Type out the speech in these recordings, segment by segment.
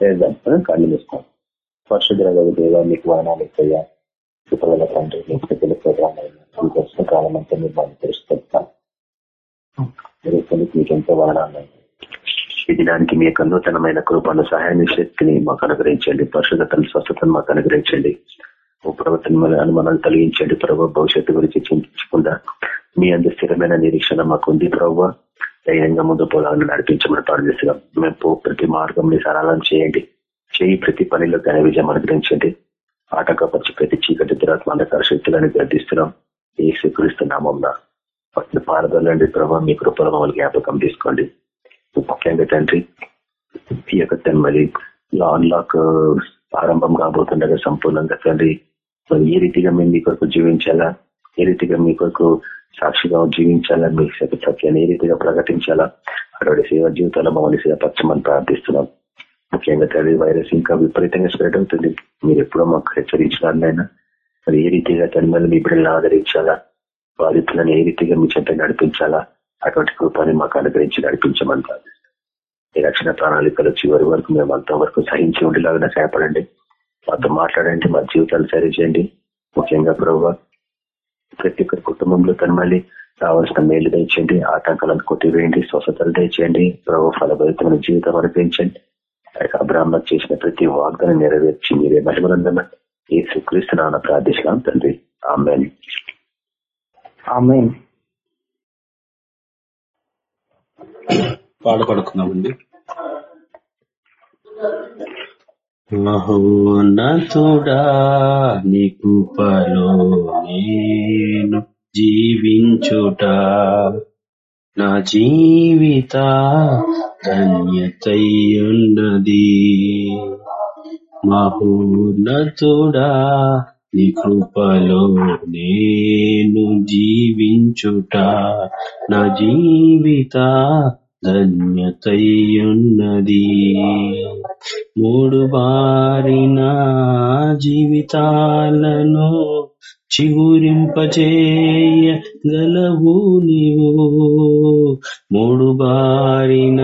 చేద్దాం కళ్ళు మూస్తాం పరిశుద్ధ దేవ మీకు వర్ణాలు ఎక్కువయ్యా కృపగల తండ్రి మీకు స్థితిలో ప్రోగ్రామ్ కాలం అంతా మీరు బాగా తెలుసుకుంటాం మీకు ఎంతో వర్ణాలు ఈ దినానికి మీ యొక్క నూతనమైన కృపను సహాయాన్ని శక్తిని మాకు అనుగ్రహించండి. పరిశుద్ధతను స్వస్థతను మాకు అనుగ్రహించండి. ప్రభుత్వం అనుమానాలు తొలగించండి. ప్రభావ భవిష్యత్తు గురించి చింతించకుండా మీ అందరి స్థిరమైన నిరీక్షణ మాకు ఉంది ప్రభావ ధైర్యంగా ముందు పోలాలను నడిపించమని ప్రార్థిస్తున్నాం మేము ప్రతి మార్గం సరళం చేయండి. చేయి ప్రతి పనిలో ఘన విజయం అనుగ్రహించండి. ఆటంకపరిచి ప్రతి చీకటి దురాత్మ అంధకార శక్తులను గర్దిస్తున్నాం ఏ స్వీకరిస్తున్నామం వాటిని పారదలండి ప్రభావ మీ కృపలో మమ్మల్ని జ్ఞాపకం తీసుకోండి. ముఖ్యంగా తండ్రి ఈ యొక్క తెమ్మలి లా ఆరంభం కాబోతుండగా సంపూర్ణంగా తండ్రి ఏ రీతిగా మేము మీ కొరకు జీవించాలా? ఏ రీతిగా మీ కొరకు సాక్షిగా జీవించాలా మీ సత్యాన్ని ఏ రీతిగా ప్రకటించాలా? అటువంటి సేవ జీవితాల్లో మమ్మల్ని సేవపరచమని ప్రార్థిస్తున్నాం. ముఖ్యంగా తల్లి వైరస్ ఇంకా విపరీతంగా స్ప్రెడ్ అవుతుంది. మీరు ఎప్పుడో మాకు హెచ్చరించినారనైనా మరి ఏ రీతిగా తన మీ బిడ్డలను ఆదరించాలా? బాధితులను ఏ రీతిగా మీ చెంత నడిపించాలా? అటువంటి కృపాన్ని మాకు అనుగ్రహించి నడిపించమని ప్రార్థిస్తాం ఈ రక్షణ ప్రణాళికలు చివరి వరకు మేము అంతవరకు సహించి ఉండేలాగా సహాయపడండి. మాతో మాట్లాడండి మా జీవితాలు సరిచేయండి. ముఖ్యంగా ప్రభావ ప్రతి ఒక్క కుటుంబంలో తన మళ్ళీ రావాల్సిన మేలు దయచేయండి ఆటంకాలను కొట్టివేయండి స్వస్థతలు దయచేయండి ప్రభు ఫలభరితమైన జీవితం అనిపించండి అబ్రాహ్మ చేసిన ప్రతి వాగ్దానం నెరవేర్చి మీరే మహిమనందన ఏ సుక్రీస్తు నాన్న ప్రార్థిస్తున్నాం తండ్రి. ఆమె పాడపడుకున్నామండి మహోన్నతుడా నీ కృపలో నేను జీవించుట. నా జీవిత ధన్యతయున్నది మహోన్నతుడా నీ కృపలో నేను జీవించుట. నా జీవిత ధన్యతయున్నది. మూడు బారిన జీవితాలను చిగురింపచేయ గలవు నీవు. మూడు బారిన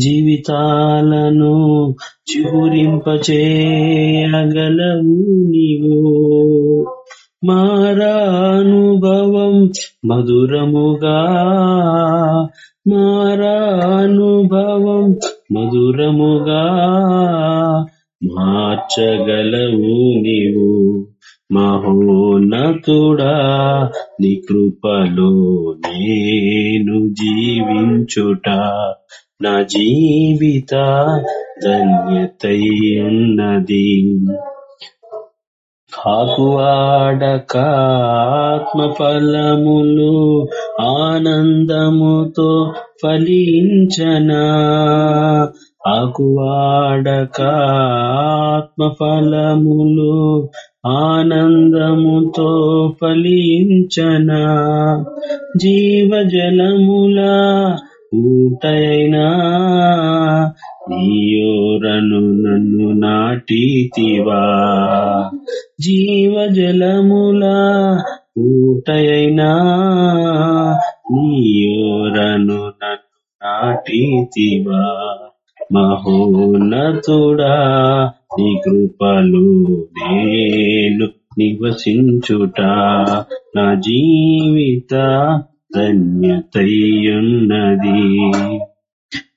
జీవితాలను చిగురింపచేయగలవు నీవు. మారానుభవం మధురముగా మారానుభవం మధురముగా మార్చగలవు నీవు. మహోన్నతుడా నీ కృపలో నేను జీవించుట. నా జీవిత ధన్యతయున్నది. కాకువాడకాత్మ ఫలములు ఆనందముతో ఫలించనా. ఆకువాడక ఫలములు ఆనందముతో ఫలించనా. జీవజలములా ఊటైనా నీయోరను నన్ను నాటితివా. జీవజలములా ఊటయైనా నీయోరను నన్ను నాటితివా. మహోన్నతుడా నీ కృపలు నేను నివసించుట. నా జీవిత ధన్యతయున్నది.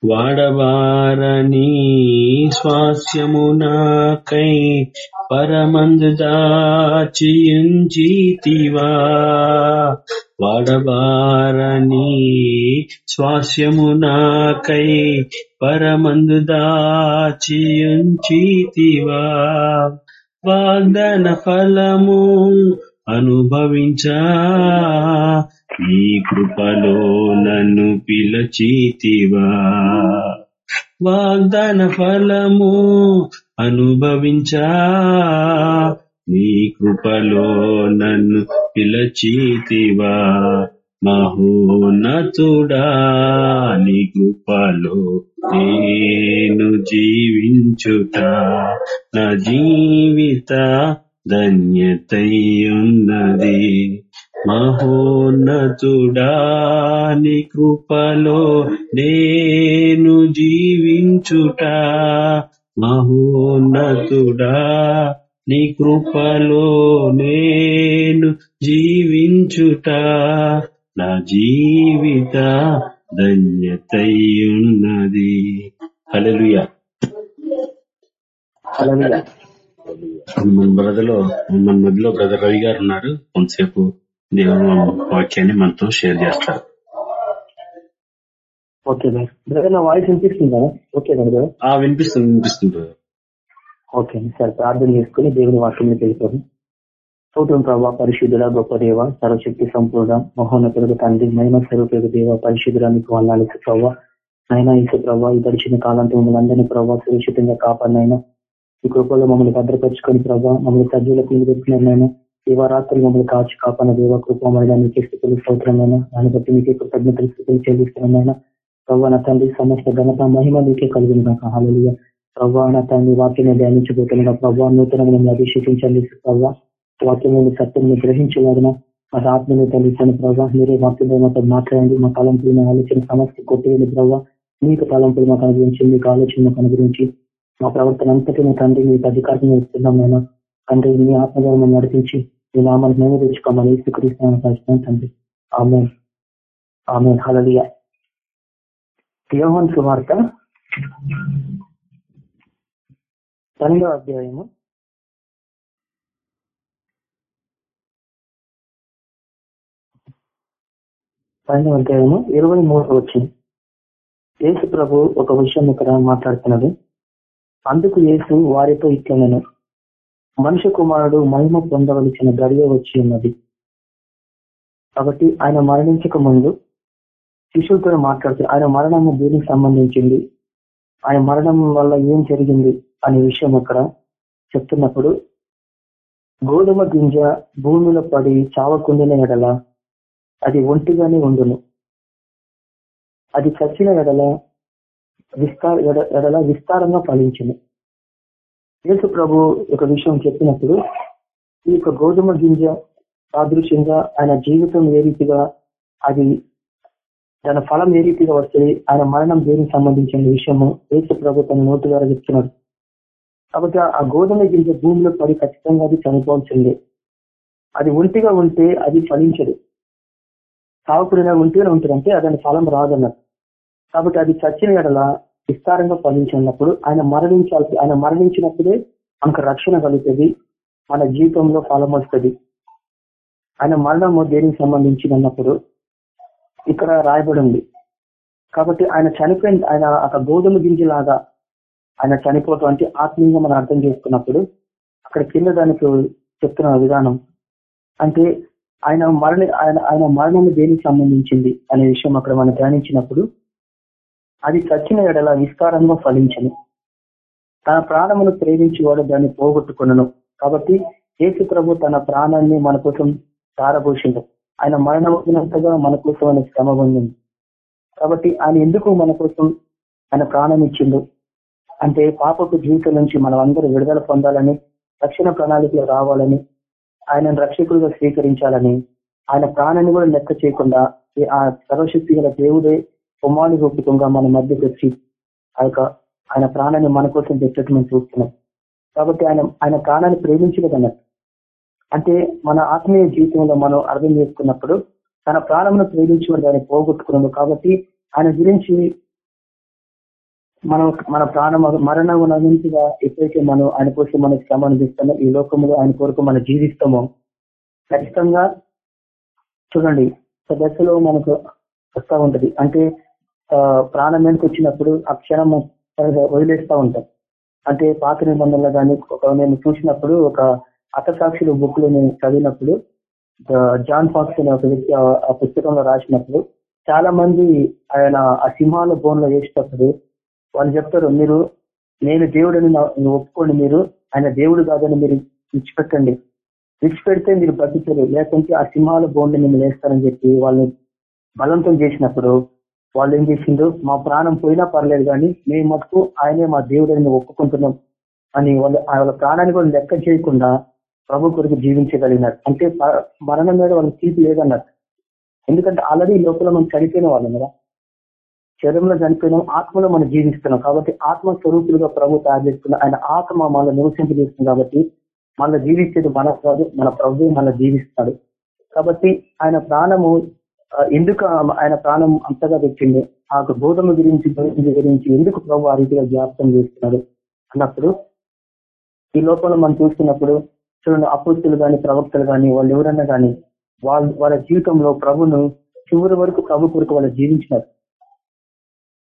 వాడవారని స్వాస్యము నాకై పరమందు దాచియుంచితివా వాడవారని స్వాస్యము నాకై పరమందు దాచియుంచితివా వాగ్దన ఫలము అనుభవించా. నీ కృపలో నన్ను పిలచితివా. వాగ్దాన ఫలము అనుభవించా. నీ కృపలో నన్ను పిలచితివా. మహోన్నతుడా నీ కృపలో నేను జీవించుట. నా జీవిత ధన్యతయున్నది. మహోన్నతుడా నీ కృపలో నేను జీవించుట మహోన్నతుడా నీ కృపలో నేను జీవించుట నా జీవిత ధన్యతయున్నది హల్లెలూయా హల్లెలూయా. మన బ్రదర్లో మన మధ్యలో బ్రదర్ రవి గారు ఉన్నారు. కొంతసేపు దేవుని వాక్యాన్ని మనతో షేర్ చేస్తారు ఓకే బ్రదర్. నా వాయిస్ వినిపిస్తుందా? ఓకే వినిపిస్తుంది వినిపిస్తుంది. ఓకే సార్ ప్రార్థన చేసుకుని దేవుని వాక్యం వెళ్ళిపోదు స్తోత్రం ప్రభావ పరిశుద్ధుల గొప్ప దేవ సర్వశక్తి సంపూర్ణ మహోన్నతులకు తండ్రి మహిమ స్వరూపకు దేవ పరిశుద్ధులకు వాళ్ళాలి ప్రభావ అయినా ఇసు ప్రభావ ఈ గడిచిన కాలంతో మమ్మల్ని అందరినీ ప్రభావ సురక్షితంగా కాపాడినైనా ఈ కృపలో మమ్మల్ని భద్రపరుచుకొని ప్రభావ మమ్మల్ని సజ్జులకు నిలబెట్టినైనా దేవరాత్రులు మమ్మల్ని కాచి కాపాన దేవ కృప మమ్మల్ని మీకు స్థితులు స్తోత్రమైన దాన్ని బట్టి మీకే కృతజ్ఞతలు స్థితులు చెల్లిస్తున్నామైనా ప్రభావ నా తండ్రి సమస్త ఘనత మహిమ మీకే కలిగిన కాక హాలలుగా ప్రభావ నా తండ్రి వాక్యం ధ్యానించబోతున్న ప్రభావ నూతనంగా అభిషేకించండి ప్రభావ వాక్యం సత్యం గ్రహించలేదన మా ఆత్మని తల్లించండి ప్రభావ మీరే వాక్యంలో మాతో మాట్లాడండి. మా తలంపులు ఆలోచన సమస్య కొట్టివేది ప్రభావ మీకు తలంపులు మాకు అనుగురించి మీకు ఆలోచన మాకు అనుగురించి మా ప్రవర్తన అంతటి మా తండ్రి మీకు అధికారం ఇస్తున్నాం నేను తండ్రి మీ ఆత్మధర్మం నడిపించి మీ నామాన్ని మేము తెచ్చుకోమని స్వీకరిస్తున్నాను తండ్రి. ఆమె ఆమె హలలియ యోహన్ సువార్త పన్నెండవ అధ్యాయము. పన్నెండవ అధ్యాయము ఇరవై మూడు వచ్చింది యేసు ప్రభు ఒక విషయం ఇక్కడ మాట్లాడుతున్నది. అందుకు యేసు వారితో ఇట్లనను మనుష్య కుమారుడు మహిమ పొందవలసిన గడియ వచ్చి ఉన్నది. కాబట్టి ఆయన మరణించక ముందు శిష్యులతో మాట్లాడుతూ ఆయన మరణము దేనికి సంబంధించింది ఆయన మరణం వల్ల ఏం జరిగింది అనే విషయం అక్కడ చెప్తున్నప్పుడు గోధుమ గింజ భూమిలో పడి చావకుండిన ఎడల అది ఒంటిగానే ఉండును. అది చచ్చిన ఎడల విస్తార ఎడ- ఎడల విస్తారంగా ఫలించింది. యేసు ప్రభు ఒక విషయం చెప్పినప్పుడు ఈ యొక్క గోధుమ గింజ సాదృశ్యంగా ఆయన జీవితం ఏ రీతిగా అది దాని ఫలం ఏ రీతిగా వస్తుంది ఆయన మరణం దేనికి సంబంధించిన విషయము యేసు ప్రభు తన నోటు ద్వారా చెప్తున్నాడు. కాబట్టి ఆ గోధుమ గింజ భూమిలో పడి ఖచ్చితంగా అది చనిపోవాల్సిందే. అది ఒంటిగా ఉంటే అది ఫలించదు. సావకుడిగా ఒంటిగా ఉంటుంది అంటే అదని ఫలం రాదన్నారు. కాబట్టి అది చచ్చిన ఎడల విస్తారంగా ఫలించినప్పుడు ఆయన మరణించాల్సి ఆయన మరణించినప్పుడే మనకు రక్షణ కలుగుతుంది మన జీవితంలో ఫలం వస్తుంది. ఆయన మరణము దేనికి సంబంధించినప్పుడు ఇక్కడ రాయబడి ఉంది. కాబట్టి ఆయన చనిపోయిన ఆయన ఒక గోధుమ గింజలాగా ఆయన చనిపోవటం అంటే ఆత్మీయంగా మనం అర్థం చేసుకున్నప్పుడు అక్కడ కింద దానికి చెప్తున్న విధానం అంటే ఆయన మరణ ఆయన ఆయన మరణము దేనికి సంబంధించింది అనే విషయం అక్కడ మనం ధ్యానించినప్పుడు అది చచ్చిన ఎడల విస్తారంగా ఫలించను. తన ప్రాణమును ప్రేమించేవాడు దాన్ని పోగొట్టుకున్నాను కాబట్టి యేసు ప్రభు తన ప్రాణాన్ని మన కోసం ధారపోసిండు ఆయన మరణం వచ్చినంతగా మన కోసం ఆయన శ్రమ పొందింది కాబట్టి ఆయన ఎందుకు మన కోసం ఆయన ప్రాణం ఇచ్చిండు అంటే పాపపు జీవితం నుంచి మనం అందరూ విడుదల పొందాలని రక్షణ ప్రణాళికలో రావాలని ఆయనను రక్షకులుగా స్వీకరించాలని ఆయన ప్రాణాన్ని కూడా లెక్క చేయకుండా ఈ- ఆ సర్వశక్తి గల దేవుడే కుమారు రూపకంగా మన మధ్య వచ్చి ఆ యొక్క ఆయన ప్రాణాన్ని మన కోసం పెట్టట్టు మేము చూస్తున్నాం. కాబట్టి ఆయన ఆయన ప్రాణాన్ని ప్రేమించలేదన్నట్టు అంటే మన ఆత్మీయ జీవితంలో మనం అర్థం చేసుకున్నప్పుడు తన ప్రాణమును ప్రేమించి దాన్ని పోగొట్టుకున్నాము కాబట్టి ఆయన గురించి మనం మన ప్రాణం మరణం ఎప్పుడైతే మనం ఆయన కోసం మనకి శ్రమ అనిపిస్తామో ఈ లోకంలో ఆయన కొరకు మనం జీవిస్తామో ఖచ్చితంగా చూడండి ఒక దశలో మనకు వస్తూ ఉంటది. అంటే ప్రాణం మీదకి వచ్చినప్పుడు ఆ క్షణం వదిలేస్తూ ఉంటాం. అంటే పాత నిబంధనలు కానీ ఒక నేను చూసినప్పుడు ఒక అతసాక్షులు బుక్లో నేను చదివినప్పుడు జాన్ ఫాక్స్ అనే ఒక వ్యక్తి ఆ- పుస్తకంలో రాసినప్పుడు చాలా మంది ఆయన ఆ సింహాల బోన్లో వేసినప్పుడు వేసేటప్పుడు వాళ్ళు చెప్తారు మీరు నేను దేవుడని ఒప్పుకోండి మీరు ఆయన దేవుడు కాదని మీరు విడిచిపెట్టండి. విడిచిపెడితే మీరు బతుకుతారు లేకుంటే ఆ సింహాల బోన్లు మిమ్మల్ని వేస్తారని చెప్పి వాళ్ళని బలవంతం చేసినప్పుడు వాళ్ళు ఏం చేసిండ్రు? మా ప్రాణం పోయినా పర్లేదు కానీ మేము మటుకు ఆయనే మా దేవుడని ఒప్పుకుంటున్నాం. అని వాళ్ళు వాళ్ళ ప్రాణాన్ని కూడా లెక్క చేయకుండా ప్రభు కొరకు జీవించగలిగినారు. అంటే మరణం మీద వాళ్ళకి తీపి లేదన్నారు. ఎందుకంటే ఆల్రెడీ లోపల మనం చనిపోయిన వాళ్ళం కదా. శరీరంలో చనిపోయినాం ఆత్మలో మనం జీవిస్తున్నాం. కాబట్టి ఆత్మ స్వరూపులుగా ప్రభు తయారు చేస్తున్న ఆయన ఆత్మ మనల్ని నివసింపజేస్తుంది కాబట్టి మనల్ని జీవించేది మన కాదు మన ప్రభు మన జీవిస్తాడు. కాబట్టి ఆయన ప్రాణము ఎందుకు ఆయన ప్రాణం అంతగా పెట్టింది ఆ యొక్క బోధన గురించి గురించి గురించి ఎందుకు ప్రభు ఆ రీతిగా జ్ఞాపకం చేస్తున్నాడు? అన్నప్పుడు ఈ లోపల మనం చూస్తున్నప్పుడు చూడండి అపోస్తులు కానీ ప్రవక్తలు కానీ వాళ్ళు ఎవరన్నా కానీ వాళ్ళ వాళ్ళ జీవితంలో ప్రభును చివరి వరకు ప్రభు కొరకు వాళ్ళు జీవించినారు.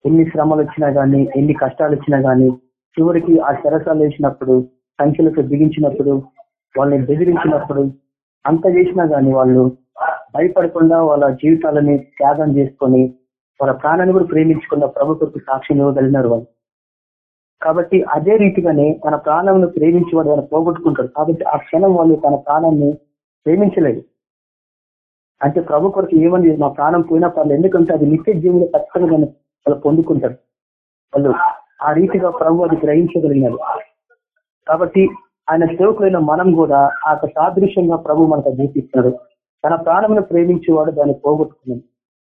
ఎన్ని శ్రమలు వచ్చినా గానీ ఎన్ని కష్టాలు వచ్చినా గానీ చివరికి ఆ శరసాలు వేసినప్పుడు సంఖ్యలకు బిగించినప్పుడు వాళ్ళని బెదిరించినప్పుడు అంత చేసినా గానీ వాళ్ళు భయపడకుండా వాళ్ళ జీవితాలని త్యాగం చేసుకొని వాళ్ళ ప్రాణాన్ని కూడా ప్రేమించుకున్న ప్రభు కొరకు సాక్ష్యం ఇవ్వగలిగినారు వాళ్ళు. కాబట్టి అదే రీతిగానే తన ప్రాణంను ప్రేమించి వాడు వాళ్ళు పోగొట్టుకుంటాడు. కాబట్టి ఆ క్షణం వాళ్ళు తన ప్రాణాన్ని ప్రేమించలేదు. అంటే ప్రభు కొరకు ఏమని మా ప్రాణం పోయినా పర్లేదు. ఎందుకంటే అది నిత్య జీవులు ఖచ్చితంగా వాళ్ళు పొందుకుంటారు. వాళ్ళు ఆ రీతిగా ప్రభు అది గ్రహించగలిగినారు. కాబట్టి ఆయన సేవకులైన మనం కూడా ఆ యొక్క సాదృశ్యంగా ప్రభు మనకు చూపిస్తున్నాడు. తన ప్రాణమును ప్రేమించేవాడు దాన్ని పోగొట్టుకున్నాడు.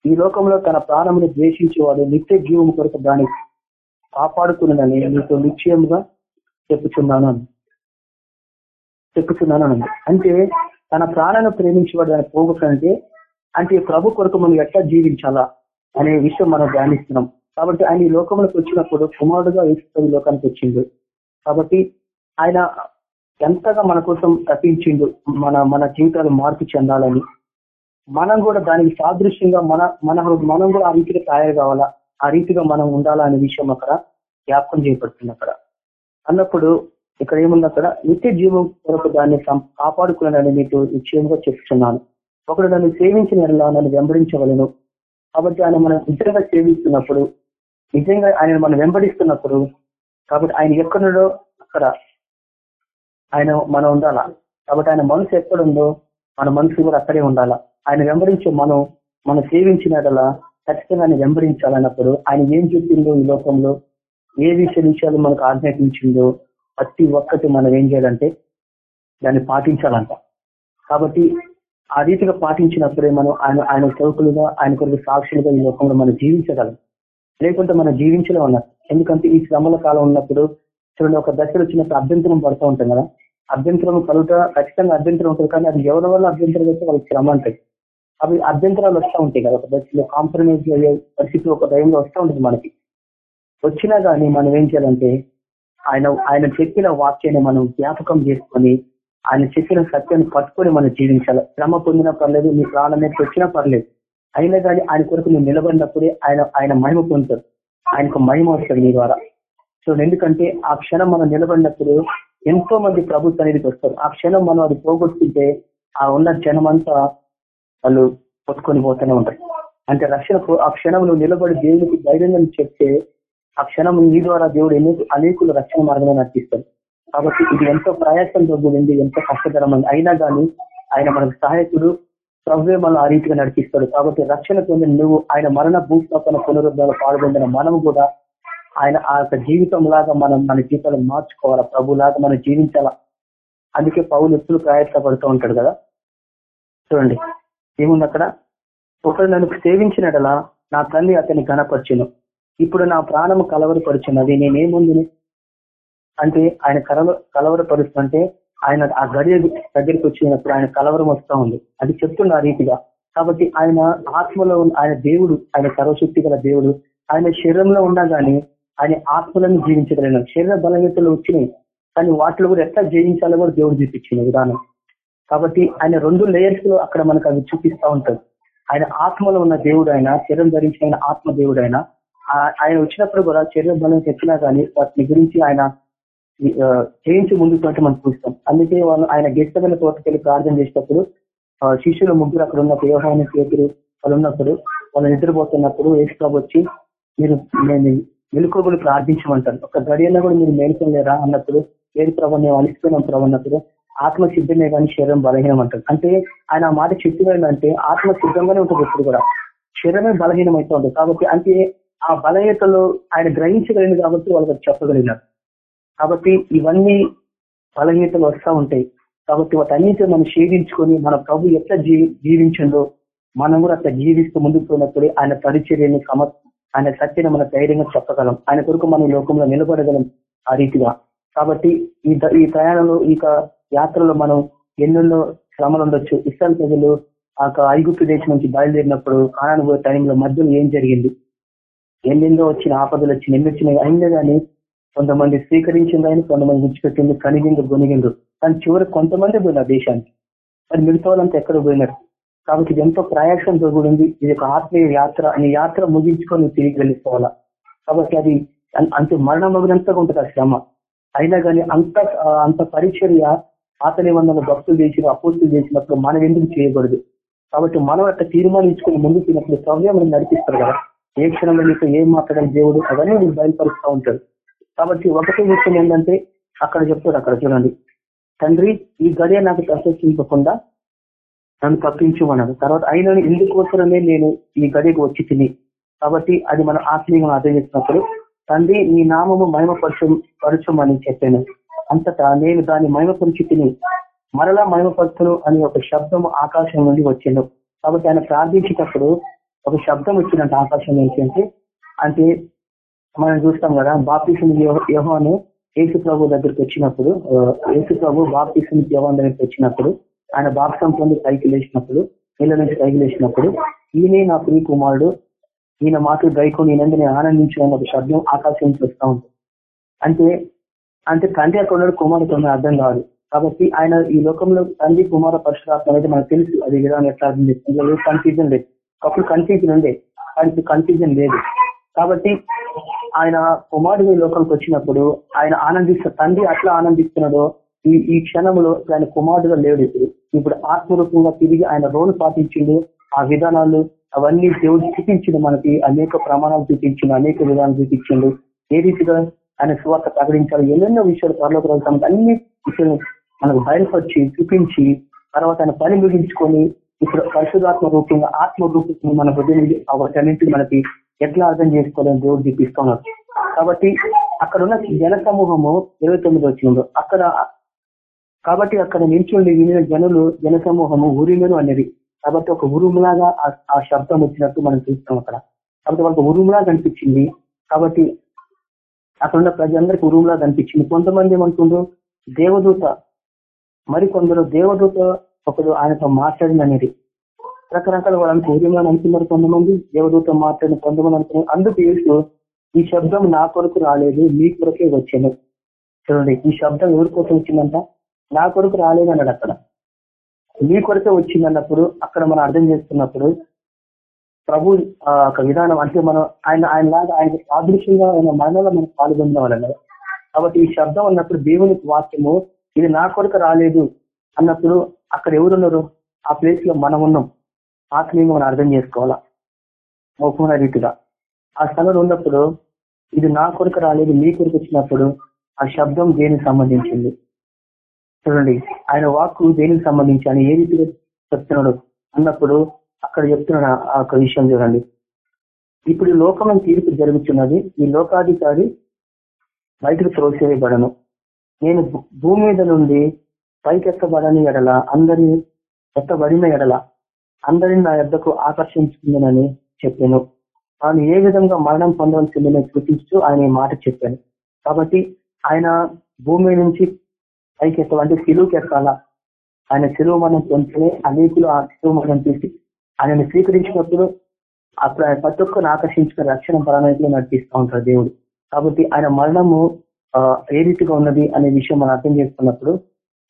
ఈ లోకంలో తన ప్రాణమును ద్వేషించేవాడు నిత్య జీవం కొరకు దాన్ని కాపాడుకున్నదని మీతో నిశ్చయముగా చెప్పుచున్నాను చెప్పుచున్నాను అంటే తన ప్రాణాన్ని ప్రేమించేవాడు దాన్ని పోగొట్టంటే అంటే ప్రభు కొరకు మనం ఎట్లా జీవించాలా అనే విషయం మనం ధ్యానిస్తున్నాం. కాబట్టి ఆయన ఈ లోకంలోకి వచ్చినప్పుడు కుమారుడుగా ఈ లోకానికి వచ్చింది కాబట్టి ఆయన ఎంతగా మన కోసం తప్పించిండు మన మన జీవితాలు మార్పు చెందాలని. మనం కూడా దానికి సాదృశ్యంగా మన మన మనం కూడా ఆ రీతిగా తయారు కావాలా? ఆ రీతిగా మనం ఉండాలా అనే విషయం అక్కడ జ్ఞాపకం చేయబడుతుంది అక్కడ. అన్నప్పుడు ఇక్కడ ఏముంది అక్కడ? నిత్య జీవం కొరకు దాన్ని కాపాడుకున్నాడని మీకు నిశ్చయంగా చెప్తున్నాను. ఒకడు నన్ను సేవించిన ఎడల నన్ను వెంబడించవలను. కాబట్టి ఆయన మనం నిజంగా సేవిస్తున్నప్పుడు నిజంగా ఆయన మనం వెంబడిస్తున్నప్పుడు కాబట్టి ఆయన ఎక్కడున్నాడో అక్కడ ఆయన మనం ఉండాలా? కాబట్టి ఆయన మనసు ఎక్కడుందో మన మనసు కూడా అక్కడే ఉండాలా? ఆయన వెంబడించే మనం మనం సేవించినట్లా ఖచ్చితంగా ఆయన వెంబడించాలన్నప్పుడు ఆయన ఏం చెప్పిందో ఈ లోకంలో ఏ విషయ విషయాలు మనకు ఆజ్ఞాపించిందో ప్రతి ఒక్కటి మనం ఏం చేయాలంటే దాన్ని పాటించాలంట. కాబట్టి ఆ రీతిగా పాటించినప్పుడే మనం ఆయన ఆయన సేవకులుగా ఆయన కొరకు సాక్షులుగా ఈ లోకంలో మనం జీవించగలం. లేకుంటే మనం జీవించలేం అన్నారు ఎందుకంటే ఈ శ్రమల కాలం ఉన్నప్పుడు చూడండి ఒక దశలు వచ్చినప్పుడు అభ్యంతరం పడుతూ ఉంటాం కదా. అభ్యంతరం కలుగుట ఖచ్చితంగా అభ్యంతరం ఉంటుంది కానీ అది ఎవరి వల్ల అభ్యంతరం వస్తే వాళ్ళకి శ్రమ ఉంటుంది అవి అభ్యంతరాలు వస్తూ ఉంటాయి కదా ఒక దశలో కాంప్రమైజ్ అయ్యే పరిస్థితి ఒక టైంలో వస్తూ ఉంటుంది మనకి. వచ్చినా కానీ మనం ఏం చేయాలంటే ఆయన ఆయన చెప్పిన వాక్యాన్ని మనం జ్ఞాపకం చేసుకొని ఆయన చెప్పిన సత్యాన్ని పట్టుకొని మనం జీవించాలి. శ్రమ పొందినా పర్లేదు నీ ప్రాణం మీద వచ్చినా పర్లేదు. అయినా కానీ ఆయన కొరకు నువ్వు నిలబడినప్పుడే ఆయన ఆయన మహిమ పొందుతాడు. ఆయనకు మహిమ వస్తుంది నీ ద్వారా. చూడండి. ఎందుకంటే ఆ క్షణం మనం నిలబడినప్పుడు ఎంతో మంది ప్రభు సన్నిధికి వస్తారు. ఆ క్షణం మనం అది పోగొట్టుకుంటే ఆ ఉన్న జనమంతా వాళ్ళు కొట్టుకొని పోతూనే ఉంటారు. అంటే రక్షణకు ఆ క్షణం నువ్వు నిలబడి దేవునికి ధైర్యంగా చెప్తే ఆ క్షణం నీ ద్వారా దేవుడు ఎన్ని అనేకులు రక్షణ మార్గంలో నడిపిస్తాడు కాబట్టి ఇది ఎంతో ప్రయాసంతో కూడింది ఎంతో కష్టతరమైంది అయినా కానీ ఆయన మనకు సహాయకుడు ప్రభువే మనం ఆ రీతిగా నడిపిస్తాడు. కాబట్టి రక్షణ పొందిన నువ్వు ఆయన మరణ భూస్థాపన పునరుద్ధరణ పాల్గొందిన మనం కూడా ఆయన ఆ యొక్క జీవితం లాగా మనం మన జీవితాలు మార్చుకోవాలా? ప్రభులాగా మనం జీవించాలా? అందుకే పౌలు ఎప్పుడు ప్రయాసపడుతూ ఉంటాడు కదా? చూడండి. ఏముంది అక్కడ? ఒకడు నన్ను సేవించినడలా నా తల్లి అతన్ని గణపరచును ఇప్పుడు నా ప్రాణము కలవరపరుచున్నది నేనేముంది? అంటే ఆయన కలవ కలవరపరుస్తుంటే ఆయన ఆ గడియ దగ్గరికి వచ్చినప్పుడు ఆయన కలవరం వస్తూ ఉంది. అది చెప్తున్న ఆ రీతిగా. కాబట్టి ఆయన ఆత్మలో ఉన్న ఆయన దేవుడు ఆయన సర్వశక్తి గల దేవుడు ఆయన శరీరంలో ఉన్నా గానీ ఆయన ఆత్మలను జీవించగలిగిన. శరీర బలహీనతలు వచ్చినాయి కానీ వాటిలో కూడా ఎట్లా జీవించాలో కూడా దేవుడు చూపించిన విధానం కాబట్టి ఆయన రెండు లేయర్స్లో అక్కడ మనకు అవి చూపిస్తా ఉంటాడు. ఆయన ఆత్మలో ఉన్న దేవుడు ఆయన శరీరం ధరించిన ఆయన ఆత్మ దేవుడు ఆయన ఆ- ఆయన వచ్చినప్పుడు కూడా శరీర బలం తెచ్చినా కానీ వాటిని గురించి ఆయన ఆ, జయించి మనం చూస్తాం. అందుకే వాళ్ళు ఆయన గెస్తమైన తోటకెళ్ళి ప్రార్థన చేసినప్పుడు శిష్యుల శిష్యులు ముగ్గురు అక్కడ ఉన్న వ్యవహార చేతులు వాళ్ళు ఉన్నప్పుడు వాళ్ళు నిద్రపోతున్నప్పుడు ఏసుప్రభు వచ్చి మీరు నేను మెలుకోబడి ప్రార్థించమంటారు. ఒక గడియన్న కూడా మీరు మేలుకోలేరా అన్నప్పుడు ఏది ప్రభు నేను అలిసిపోయినాం ప్రభు అన్నప్పుడు ఆత్మ సిద్ధమే కానీ శరీరం బలహీనం అంటారు అంటే ఆయన ఆ మాట చెప్పినంటే ఆత్మ సిద్ధంగానే ఉంటుంది ఎప్పుడు కూడా. శరీరమే బలహీనం అయితే ఉంటుంది. కాబట్టి అంటే ఆ బలహీనతలు ఆయన గ్రహించగలిగింది కాబట్టి వాళ్ళకి చెప్పగలిగినారు. కాబట్టి ఇవన్నీ బలహీనతలు వస్తూ ఉంటాయి. కాబట్టి వాటన్నిటిని మనం షేడించుకొని మన ప్రభు ఎట్లా జీవించిందో మనం కూడా అట్లా జీవిస్తూ ముందుకు పోయినప్పుడు ఆయన పరిచర్యని సమ ఆయన సత్యను మన ధైర్యంగా చెప్పగలం. ఆయన కొరకు మనం లోకంలో నిలబడగలం ఆ రీతిగా. కాబట్టి ఈ ఈ ప్రయాణంలో ఈ యాత్రలో మనం ఎన్నెన్నో శ్రమలు ఉండొచ్చు. ఇస్రాయల్ ప్రజలు ఆ ఐగుప్తు దేశం నుంచి బయలుదేరినప్పుడు కానాను టైంలో మధ్యలో ఏం జరిగింది? ఎన్నెందో వచ్చిన ఆపదలు వచ్చిన ఎన్నొచ్చినాయి అయినా కానీ కొంతమంది స్వీకరించింది ఆయన కొంతమంది విడిచిపెట్టింది కనిగింది గొనిగిండు కానీ చివరికి కొంతమంది పోయినారు దేశానికి. మరి మిగతా వాళ్ళంతా ఎక్కడ పోయినారు? కాబట్టి ఇది ఎంతో ప్రయాసంతో కూడింది. ఇది ఒక ఆత్మీయ యాత్ర. అని యాత్ర ముగించుకొని తిరిగి వెళ్ళిపోవాలా. కాబట్టి అది అంత మరణం మగినంతగా ఉంటుంది ఆ శ్రమ. అయినా కానీ అంత అంత పరిచర్య పాత వందల భక్తులు చేసిన అపోస్తులు చేసినప్పుడు మనం ఎందుకు చేయకూడదు? కాబట్టి మనం అట్లా తీర్మానించుకుని ముందుకు తిన్నప్పుడు సవ్యం నడిపిస్తారు కదా. ఏ క్షణంలో నీకు ఏం మాట్లాడాలి దేవుడు అవన్నీ నీకు బయలుపరుస్తూ ఉంటాడు. కాబట్టి ఒకటే విషయం ఏంటంటే అక్కడ చెప్తాడు అక్కడ చూడండి. తండ్రి ఈ గడియ నాకు ప్రశంసించకుండా నన్ను తప్పించుమన్నాడు తర్వాత అయినా ఇందుకోసమే నేను ఈ గదికి వచ్చి తిని కాబట్టి అది మన ఆత్మీయంగా అర్థం చేసినప్పుడు తండ్రి నీ నామము మహిమపరచం పరచమని చెప్పాను. అంతటా నేను దాన్ని మహిమపరిచి తిని మరలా మహిమపరచును అని ఒక శబ్దం ఆకాశం నుండి వచ్చిండు కాబట్టి ఆయన ప్రార్థించేటప్పుడు ఒక శబ్దం వచ్చినట్టు ఆకాశం నుంచి అంటే అంటే మనం చూస్తాం కదా బాప్తీసం యోహాను యేసు ప్రభు దగ్గరికి వచ్చినప్పుడు యేసు ప్రభు బాప్తీసం యోహాన్ దగ్గరికి వచ్చినప్పుడు ఆయన బాప్సం పొంది పైకి లేచినప్పుడు నీళ్ళ నుంచి పైకి లేచినప్పుడు ఈయనే నా ప్రియ కుమారుడు ఈయన మాటలు గైకుని నేనందు నేను ఆనందించిన ఒక శబ్దం ఆకాశం నుంచి ఉంటుంది. అంటే అంటే తండ్రి అక్కడ ఉన్నాడు కుమారుడు అర్థం కాదు. కాబట్టి ఆయన ఈ లోకంలో తండ్రి కుమార పరశురాత్మ అనేది మనకు తెలుసు. అది విధానం ఎట్లా అర్థం చేస్తుంది కన్ఫ్యూజన్ లేదు. అప్పుడు కన్ఫ్యూజన్ ఉండే ఆయనకి కన్ఫ్యూజన్ లేదు. కాబట్టి ఆయన కుమారుడు లోకంకి వచ్చినప్పుడు ఆయన ఆనందిస్తున్న తండ్రి అట్లా ఆనందిస్తున్నాడో ఈ ఈ క్షణంలో ఆయన కుమారుడుగా లేడు ఇప్పుడు. ఇప్పుడు ఆత్మరూపంగా తిరిగి ఆయన రోలు పాటించిండు. ఆ విధానాలు అవన్నీ దేవుడు చూపించిండు మనకి. అనేక ప్రమాణాలు చూపించిండు అనేక విధానాలు చూపించిండు. ఏ రీతిగా ఆయన సువార్త ప్రకటించాలి ఎన్నెన్నో విషయాలు త్వరలోకి వెళ్తాం అన్ని విషయాలు మనకు బయలుపరిచి చూపించి తర్వాత ఆయన పని ముగించుకొని ఇప్పుడు పరిశుధాత్మ రూపంగా ఆత్మ రూపంగా మన హృదయం వాటన్నింటికి మనకి ఎట్లా అర్థం చేసుకోవాలని దేవుడు చూపిస్తున్నారు కాబట్టి అక్కడ ఉన్న జన సమూహము ఇరవై తొమ్మిది వచ్చిందో అక్కడ కాబట్టి అక్కడ నిల్చుండి వినిన జనులు జన సమూహము అనేది కాబట్టి ఒక ఉరుములాగా ఆ శబ్దం వచ్చినట్టు మనం చూస్తాం అక్కడ. కాబట్టి వాళ్ళకి ఉరుములా కనిపించింది. కాబట్టి అక్కడ ఉన్న ప్రజలందరికీ ఉరుములా కనిపించింది. కొంతమంది ఏమంటుండ్రు? దేవదూత. మరి కొందరు దేవదూత ఒకరు ఆయనతో మాట్లాడింది అనేది. రకరకాల వాళ్ళకి ఉదయంలో అనుకున్నారు కొంతమంది. దేవదూత మాట్లాడిన కొంతమంది అనుకున్నారు అందుకు యేసు ఈ శబ్దం నా కొరకు రాలేదు మీ కొరకే వచ్చాను. చూడండి ఈ శబ్దం ఎవరి కోసం వచ్చిందంట? నా కొరకు రాలేదన్నాడు అక్కడ. మీ కొరకే వచ్చిందన్నప్పుడు అక్కడ మనం అర్థం చేసుకున్నప్పుడు ప్రభు ఒక విధానం అంటే మనం ఆయన ఆయన లాగా ఆయన సాదృశ్యంగా ఆయన మరణంలో మనం పాల్గొందామన్నారు కాబట్టి ఈ శబ్దం అన్నప్పుడు దేవుని వాక్యము ఇది నా కొరకు రాలేదు అన్నప్పుడు అక్కడ ఎవరున్నారు? ఆ ప్లేస్లో మనం ఉన్నాం. ఆత్మీయంగా మనం అర్థం చేసుకోవాలా? మౌఖమైన రీతిగా. ఆ స్థలంలో ఉన్నప్పుడు ఇది నా కొరకు రాలేదు మీ కొరకు వచ్చినప్పుడు ఆ శబ్దం దేనికి సంబంధించింది? చూడండి ఆయన వాక్కు దేనికి సంబంధించి ఆయన ఏ రీతిగా చెప్తున్నాడు అన్నప్పుడు అక్కడ చెప్తున్నాడు ఆ యొక్క విషయం చూడండి. ఇప్పుడు లోకంలో తీర్పు జరుగుతున్నది ఈ లోకాధికారి బయటకు త్రోసేయబడను నేను భూమి మీద నుండి పైకెత్తబడని ఎడల అందరి ఎత్తబడిన ఎడల అందరిని నా ఎద్దకు ఆకర్షించుకుందనని చెప్పాను. తాను ఏ విధంగా మరణం పొందవలసిందని చూపిస్తూ ఆయన మాట చెప్పాను. కాబట్టి ఆయన భూమి నుంచి పైకి ఎత్తవంటే సిలువుకి ఎక్కాలా ఆయన సిలువు మనం పొందుతూనే అనేకులు ఆ సిలువు మనం తీసి ఆయనను స్వీకరించినప్పుడు అప్పుడు ఆయన ప్రతి ఒక్కరిని ఆకర్షించుకుని రక్షణ పరమైతే నడిపిస్తూ ఉంటారు దేవుడు. కాబట్టి ఆయన మరణము ఏ రీతిగా ఉన్నది అనే విషయం మనం అర్థం చేసుకున్నప్పుడు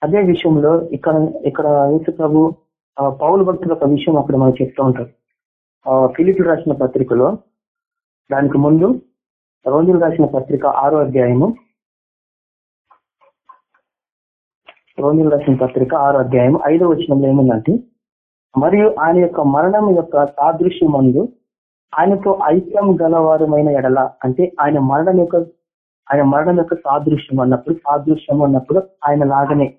అదే విషయంలో ఇక్కడ ఇక్కడ యేసు ప్రభు పౌరు భక్తుల ఒక విషయం అక్కడ మనం చెప్తూ ఉంటారు ఫిలిపి రాసిన పత్రికలో దానికి ముందు రోజులు రాసిన పత్రిక ఆరో అధ్యాయము రోజులు రాసిన పత్రిక ఆరో అధ్యాయం ఐదో వచ్చినంలో ఏముందంటే మరియు ఆయన యొక్క మరణం యొక్క సాదృశ్యం మందు ఆయనతో ఐక్యం గలవారమైన ఎడల అంటే ఆయన మరణం యొక్క ఆయన మరణం యొక్క సాదృశ్యం అన్నప్పుడు సాదృశ్యం అన్నప్పుడు ఆయన లాగానే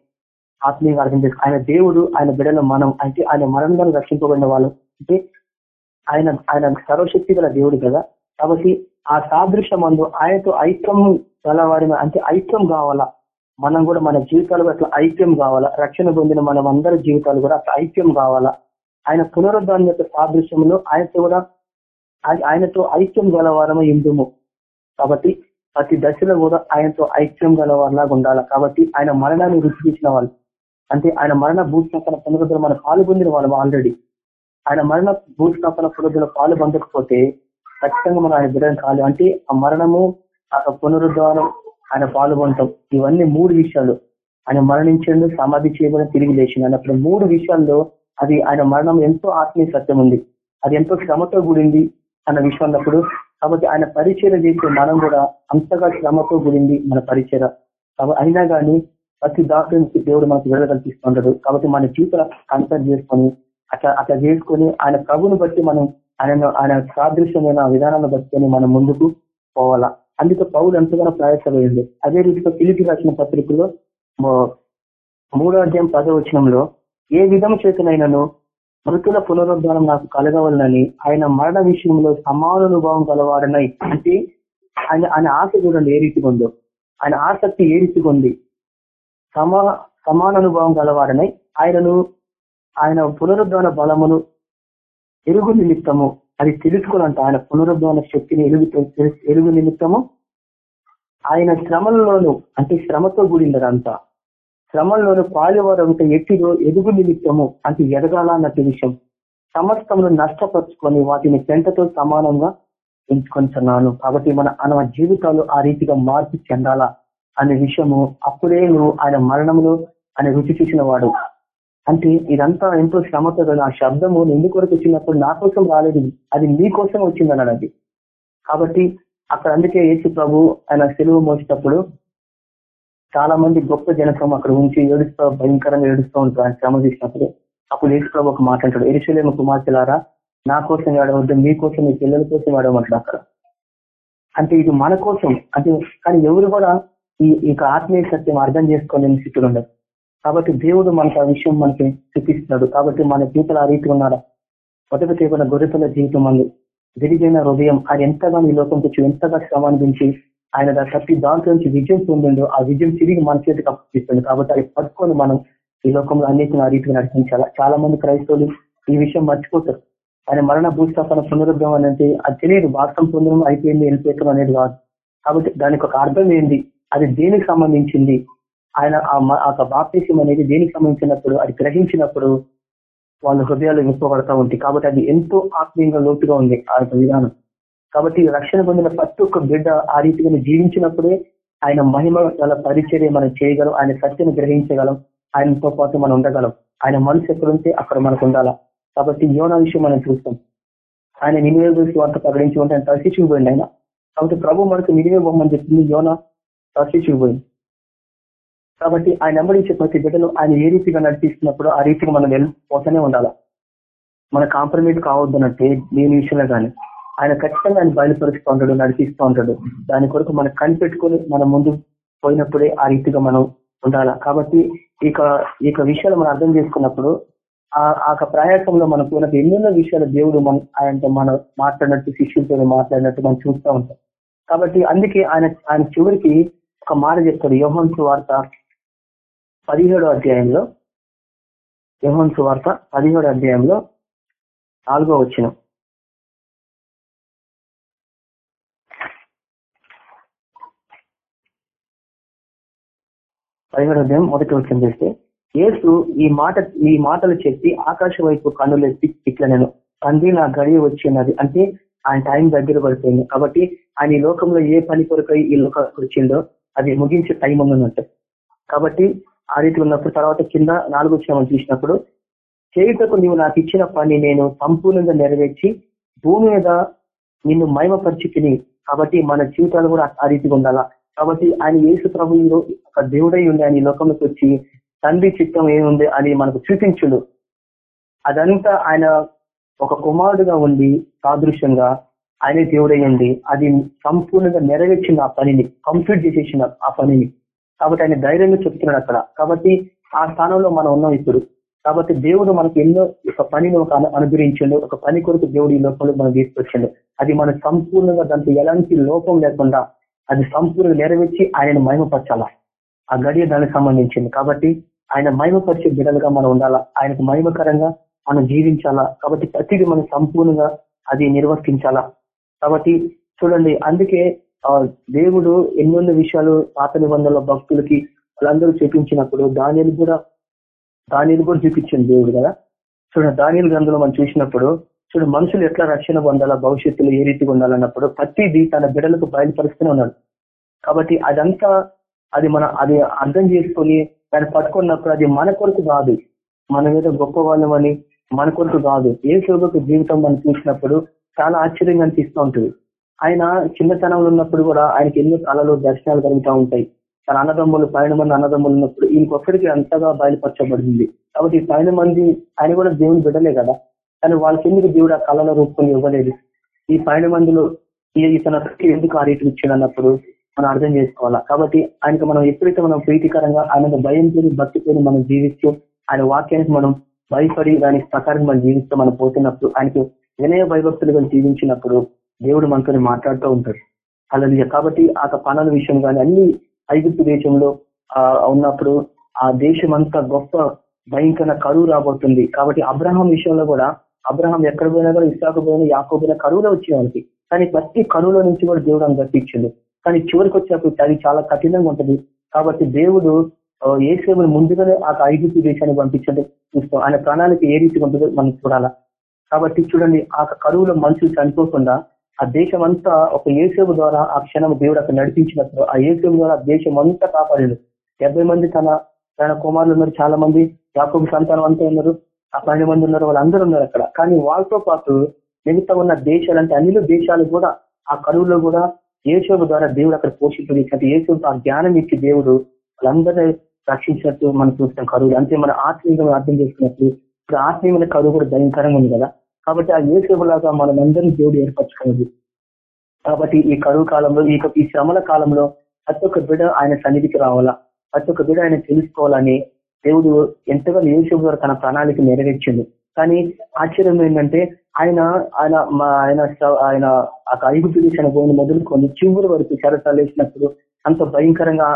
ఆత్మీయంగా అర్థం చేసి ఆయన దేవుడు ఆయన బిడల మనం అంటే ఆయన మరణంగా రక్షింపబడిన వాళ్ళు. అంటే ఆయన ఆయన సర్వశక్తి గల దేవుడు కదా. కాబట్టి ఆ సాదృశ్యం అందు ఆయనతో ఐక్యం గలవారి అంటే ఐక్యం కావాలా? మనం కూడా మన జీవితాలు అట్లా ఐక్యం కావాలా? రక్షణ పొందిన మనం అందరి జీవితాలు కూడా అట్లా ఐక్యం కావాలా? ఆయన పునరుద్ధానం యొక్క సాదృశ్యంలో ఆయనతో కూడా ఆయనతో ఐక్యం గలవారము ఇందుము కాబట్టి ప్రతి దశలో కూడా ఆయనతో ఐక్యం గలవారిలాగా ఉండాలి? కాబట్టి ఆయన మరణాన్ని రుచి చూసిన వాళ్ళు. అంటే ఆయన మరణ భూస్థాపన పునరుద్ధరణ మనం పాలు పొందిన వాళ్ళం ఆల్రెడీ ఆయన మరణ భూస్థాపన పునరుద్ధరణ పాలు పొందకపోతే ఖచ్చితంగా మనం ఆయన బిడ్డను కాదు అంటే ఆ మరణము ఆ పునరుద్ధానం ఆయన పాల్గొంటాం ఇవన్నీ మూడు విషయాలు. ఆయన మరణించండు సమాధి చేయబడిన తిరిగి లేచింది అన్నప్పుడు మూడు విషయాల్లో అది ఆయన మరణం ఎంతో ఆత్మీయ సత్యం ఉంది. అది ఎంతో శ్రమతో కూడింది అన్న విషయం అన్నప్పుడు. కాబట్టి ఆయన పరిచయ చేసే మనం కూడా అంతగా శ్రమతో కూడింది మన పరిచయ అయినా కానీ ప్రతి డాక్టర్ నుంచి దేవుడు మనకు విడుదల కల్పిస్తుంటాడు కాబట్టి మన జీవితం కన్సల్ట్ చేసుకొని అట్లా అట్లా చేసుకొని ఆయన ప్రభుని బట్టి మనం ఆయన ఆయన సాదృశ్యమైన విధానాన్ని బట్టి మనం ముందుకు పోవాలా. అందుకే పౌలు ఎంతగానో ప్రయాసమైంది అదే రీతిలో పిలిపి రాసిన పత్రికలో మూడో అధ్యాయం పదవచనంలో ఏ విధం చేతనైనను మృతుల పునరుద్ధానం నాకు కలగవలనని ఆయన మరణ విషయంలో సమానుభావం కలవాడనై అంటే ఆయన ఆయన ఆశ చూడండి ఏ రీతిగా ఉందో. ఆయన ఆసక్తి ఏ రీతిగా ఉంది? సమా సమానానుభవం గలవాడనై ఆయనను ఆయన పునరుద్ధాన బలమును ఎరుగు నిమిత్తము అది తెలుసుకోవాలంట. ఆయన పునరుద్ధరణ శక్తిని ఎరుగు ఎరుగు నిమిత్తము ఆయన శ్రమల్లోను అంటే శ్రమతో కూడిందరంతా శ్రమంలోను పాలువారంత ఎట్టిలో ఎదుగు నిమిత్తము అంటే ఎదగాల అన్నట్టు విషయం. సమస్తమును నష్టపరుచుకొని వాటిని పెంటతో సమానంగా ఎంచుకొంటున్నాను. కాబట్టి మన మన జీవితాలు ఆ రీతిగా మార్పు చెందాలా అనే విషయము అప్పుడే నువ్వు ఆయన మరణంలో ఆయన రుచి చూసిన వాడు అంటే ఇదంతా ఎంతో శ్రమతో కదా ఆ శబ్దము ఎందుకు కొరకు వచ్చినప్పుడు నా కోసం రాలేదు అది మీ కోసం వచ్చిందన్నాడు అది కాబట్టి అక్కడ అందుకే యేసు ప్రభు ఆయన సెలవు మోసేటప్పుడు చాలా మంది గొప్ప జనకం అక్కడ ఉంచి ఏడుస్తూ భయంకరంగా ఏడుస్తూ ఉంటారు ఆయన శ్రమ చేసినప్పుడు. అప్పుడు యేసు ప్రభు ఒక మాట అంటాడు ఎరుసలేమ కుమార్తెలారా నా కోసం ఏడవద్దు మీ కోసం మీ పిల్లల కోసం ఏడవమంటాడు అక్కడ. అంటే ఇది మన కోసం అంటే కానీ ఎవరు కూడా ఈ యొక్క ఆత్మీయ సత్యం అర్థం చేసుకోలేని స్థితిలో ఉండదు కాబట్టి దేవుడు మనకు ఆ విషయం మనకి చూపిస్తున్నాడు. కాబట్టి మన జీవితంలో ఆ రీతి ఉన్నాడా? మొదట చేయబడిన గొర్రెల జీవితం అందు విరిగైన హృదయం ఆయన ఎంతగా ఈ లోకం తెచ్చి ఎంతగా శ్రమ అనిపించి ఆయన ప్రతి దాంట్లో నుంచి విజయం పొందిండు. ఆ విజయం తిరిగి మన చేతికి అప్పిస్తుంది కాబట్టి అది పట్టుకొని మనం ఈ లోకంలో అన్నిటిని ఆ రీతిగా నడిపించాలా? చాలా మంది క్రైస్తవులు ఈ విషయం మర్చిపోతారు. ఆయన మరణ భూస్థాపన పునరుద్ధం అనేది అది తెలియదు. వార్తం పొందడం అయిపోయింది వెళ్ళిపోతాం అనేది కాదు. కాబట్టి దానికి ఒక అర్థం ఏంది? అది దేనికి సంబంధించింది? ఆయన ఆ బాప్తీసం అనేది దేనికి సంబంధించినప్పుడు అది గ్రహించినప్పుడు వాళ్ళ హృదయాలు నింపబడతా ఉంటాయి. కాబట్టి అది ఎంతో ఆత్మీయంగా లోతుగా ఉంది ఆ యొక్క విధానం. కాబట్టి రక్షణ పొందిన ప్రతి ఒక్క బిడ్డ ఆ రీతిగా జీవించినప్పుడే ఆయన మహిమ గల పరిచర్య మనం చేయగలం ఆయన సత్యను గ్రహించగలం ఆయనతో పాటు మనం ఉండగలం. ఆయన మనసు ఎక్కడుంటే అక్కడ మనకు ఉండాలా? కాబట్టి యోన విషయం మనం చూస్తాం. ఆయన నినివేసి వార్త ప్రకటించి ఉంటే ఆయన తరిచిపోయింది ఆయన. కాబట్టి ప్రభు మనకు నినివే బొమ్మని చెప్పింది యోన తరిచిపోయింది కాబట్టి ఆయన వెంబడించే ప్రతి బిడ్డను ఆయన ఏ రీతిగా నడిపిస్తున్నప్పుడు ఆ రీతిగా మనం వెళ్ళిపోతూనే ఉండాలి? మన కాంప్రమైజ్ కావద్దనంటే నేను విషయంలో కానీ ఆయన ఖచ్చితంగా ఆయన బయలుపరుస్తూ ఉంటాడు నడిపిస్తూ ఉంటాడు. దాని కొరకు మనం కనిపెట్టుకుని మనం ముందు పోయినప్పుడే ఆ రీతిగా మనం ఉండాలి? కాబట్టి ఇక ఈ విషయాలు మనం అర్థం చేసుకున్నప్పుడు ఆ ప్రయాసంలో మనకు మనకు ఎన్నెన్నో విషయాలు దేవుడు మన ఆయనతో మనం మాట్లాడినట్టు శిష్యులతో మాట్లాడినట్టు మనం చూస్తూ ఉంటాం. కాబట్టి అందుకే ఆయన ఆయన చివరికి ఒక మాట చెప్తాడు. యోహన్స్ వార్త పదిహేడో అధ్యాయంలో యహోన్ వార్త పదిహేడో అధ్యాయంలో నాలుగో వచ్చిన పదిహేడు అధ్యాయం మొదటి వచ్చిన చేస్తే ఏసు ఈ మాట ఈ మాటలు చెప్పి ఆకాశ వైపు కన్నులెత్తి ఇట్లా నేను తండ్రి నా గడియ వచ్చినది అంటే ఆయన టైం దగ్గర పడిపోయింది. కాబట్టి ఆయన ఈ లోకంలో ఏ పని కొరకై ఈ లోకానికి వచ్చిందో అది ముగించే టైం ఉన్నట్టు కాబట్టి ఆ రీతి ఉన్నప్పుడు తర్వాత కింద నాలుగు వచ్చిన చూసినప్పుడు చేయుటకు నీవు నాకు ఇచ్చిన పని నేను సంపూర్ణంగా నెరవేర్చి భూమి మీద నిన్ను మహిమపరిచి కాబట్టి మన జీవితాలు కూడా ఆ రీతిగా ఉండాలా? కాబట్టి ఆయన యేసు ప్రభు ఒక దేవుడై ఉండి ఆయన ఈ లోకంలోకి వచ్చి తండ్రి చిత్తం ఏముంది అని మనకు చూపించుడు. అదంతా ఆయన ఒక కుమారుడుగా ఉండి సాదృశ్యంగా ఆయనే ఉండి అది సంపూర్ణంగా నెరవేర్చిన ఆ పనిని కంప్లీట్ చేసేసిన ఆ పనిని. కాబట్టి ఆయన ధైర్యంగా చెప్తున్నాడు అక్కడ. కాబట్టి ఆ స్థానంలో మనం ఉన్నాం ఇప్పుడు. కాబట్టి దేవుడు మనకు ఎన్నో ఒక పనిని ఒక అనుగ్రహించండు. ఒక పని కొరకు దేవుడు ఈ లోపల మనం తీసుకొచ్చిండు. అది మన సంపూర్ణంగా దాంట్లో ఎలాంటి లోపం లేకుండా అది సంపూర్ణంగా నెరవేర్చి ఆయన మహిమపరచాల? ఆ గడియ దానికి సంబంధించింది. కాబట్టి ఆయన మహిమపరిచే బిడ్డలుగా మనం ఉండాలా? ఆయనకు మహిమకరంగా మనం జీవించాలా? కాబట్టి ప్రతిదీ మనం సంపూర్ణంగా అది నిర్వర్తించాలా? కాబట్టి చూడండి అందుకే దేవుడు ఎన్నెన్నో విషయాలు పాత నిబంధనల భక్తులకి వాళ్ళందరూ చూపించినప్పుడు దానిని కూడా దానిని కూడా చూపించింది దేవుడు కదా. చూడ దానిల గ్రంథంలో మనం చూసినప్పుడు చూడు మనుషులు ఎట్లా రక్షణ పొందాలా భవిష్యత్తులో ఏ రీతిగా ఉండాలన్నప్పుడు ప్రతిదీ తన బిడ్డలకు బయలుపరుస్తూనే ఉన్నాడు. కాబట్టి అదంతా అది మన అది అర్థం చేసుకొని దాన్ని పట్టుకున్నప్పుడు అది మన కొరకు కాదు. మన మీద గొప్ప వాళ్ళమని మన కొరకు కాదు. ఏ శోభకు జీవితం మనం చూసినప్పుడు చాలా ఆశ్చర్యంగా అనిపిస్తూ ఉంటుంది. ఆయన చిన్నతనంలో ఉన్నప్పుడు కూడా ఆయనకి ఎన్నో కళలు దర్శనాలు కలుగుతూ ఉంటాయి. తన అన్నదమ్ములు పన్నెండు మంది అన్నదమ్ములు ఉన్నప్పుడు ఈయనకొక్కడికి అంతగా బయలుపరచబడింది. కాబట్టి పన్నెండు మంది ఆయన కూడా దేవుని బిడ్డలే కదా. కానీ వాళ్ళకి ఎందుకు దేవుడు ఆ కళల రూపంలో ఇవ్వలేదు? ఈ పన్నెండు మందిలో ఇతను ఎందుకు ఆ రీతి ఇచ్చింది అన్నప్పుడు మనం అర్థం చేసుకోవాలా? కాబట్టి ఆయనకు మనం ఎప్పుడైతే మనం ప్రీతికరంగా ఆయన భయంతో భక్తితో మనం జీవిస్తూ ఆయన వాక్యానికి మనం భయపడి దాని ప్రకారం మనం జీవిస్తూ మనం పోతున్నప్పుడు ఆయనకి వినయ భయభక్తులుగా జీవించినప్పుడు దేవుడు మనతో మాట్లాడుతూ ఉంటాడు అలా కాబట్టి ఆ పనుల విషయం కానీ అన్ని ఐగుప్తు దేశంలో ఉన్నప్పుడు ఆ దేశం అంతా గొప్ప భయంకర కరువు రాబోతుంది. కాబట్టి అబ్రహాం విషయంలో కూడా అబ్రహాం ఎక్కడ పోయినా కూడా ఇసాకు పోయినా యాకో పోయినా కరువులో వచ్చేవానికి కానీ ప్రతి కరువులో నుంచి కూడా దేవుడు అని గట్టించిండు కానీ చివరికి వచ్చేప్పుడు అది చాలా కఠినంగా ఉంటుంది. కాబట్టి దేవుడు ఏ సేవలు ముందుగానే ఆ ఐగుప్తు దేశాన్ని పంపించండి. చూస్తాం. ఆయన ప్రణాళిక ఏ రీతిగా ఉంటుందో మనం చూడాలా. కాబట్టి చూడండి ఆ కరువులో మనుషులు చనిపోకుండా ఆ దేశం అంతా ఒక ఏసేపు ద్వారా ఆ క్షణం దేవుడు అక్కడ నడిపించినప్పుడు ఆ ఏసేపు ద్వారా దేశం అంతా కాపాడాడు. డెబ్బై మంది తన తన కుమారులు ఉన్నారు చాలా మంది యాకబు సంతానం అంతా ఉన్నారు ఆ పన్నెండు మంది ఉన్నారు వాళ్ళందరూ ఉన్నారు అక్కడ. కానీ వాళ్ళతో పాటు మిగతా ఉన్న దేశాలు అంటే అన్ని దేశాలు కూడా ఆ కరువులో కూడా ఏసేపు ద్వారా దేవుడు అక్కడ పోషించినట్టు ఏసేపు ఆ జ్ఞానం ఇచ్చి దేవుడు వాళ్ళందరినీ రక్షించినట్టు మనం చూస్తాం కరువులు. అంతే మన ఆత్మీయంగా అర్థం చేసుకున్నప్పుడు ఇప్పుడు ఆత్మీయమైన కరువు కూడా భయంకరంగా ఉంది కదా. కాబట్టి ఆ ఏసేపులాగా మనమందరినీ దేవుడు ఏర్పరచుకున్నది. కాబట్టి ఈ కరువు కాలంలో ఈ ఈ శ్రమల కాలంలో ప్రతి ఒక్క బిడ ఆయన సన్నిధికి రావాలా? ప్రతి ఒక్క బిడ ఆయన తెలుసుకోవాలని దేవుడు ఎంతగా యేసు ద్వారా తన ప్రణాళిక నెరవేర్చింది కానీ ఆశ్చర్యం ఏంటంటే ఆయన ఆయన ఆయన ఆయన ఆ ఐగుప్తు దేశాన్ని పోయిన మొదలుకొని చివరి వరకు శరతాలు అంత భయంకరంగా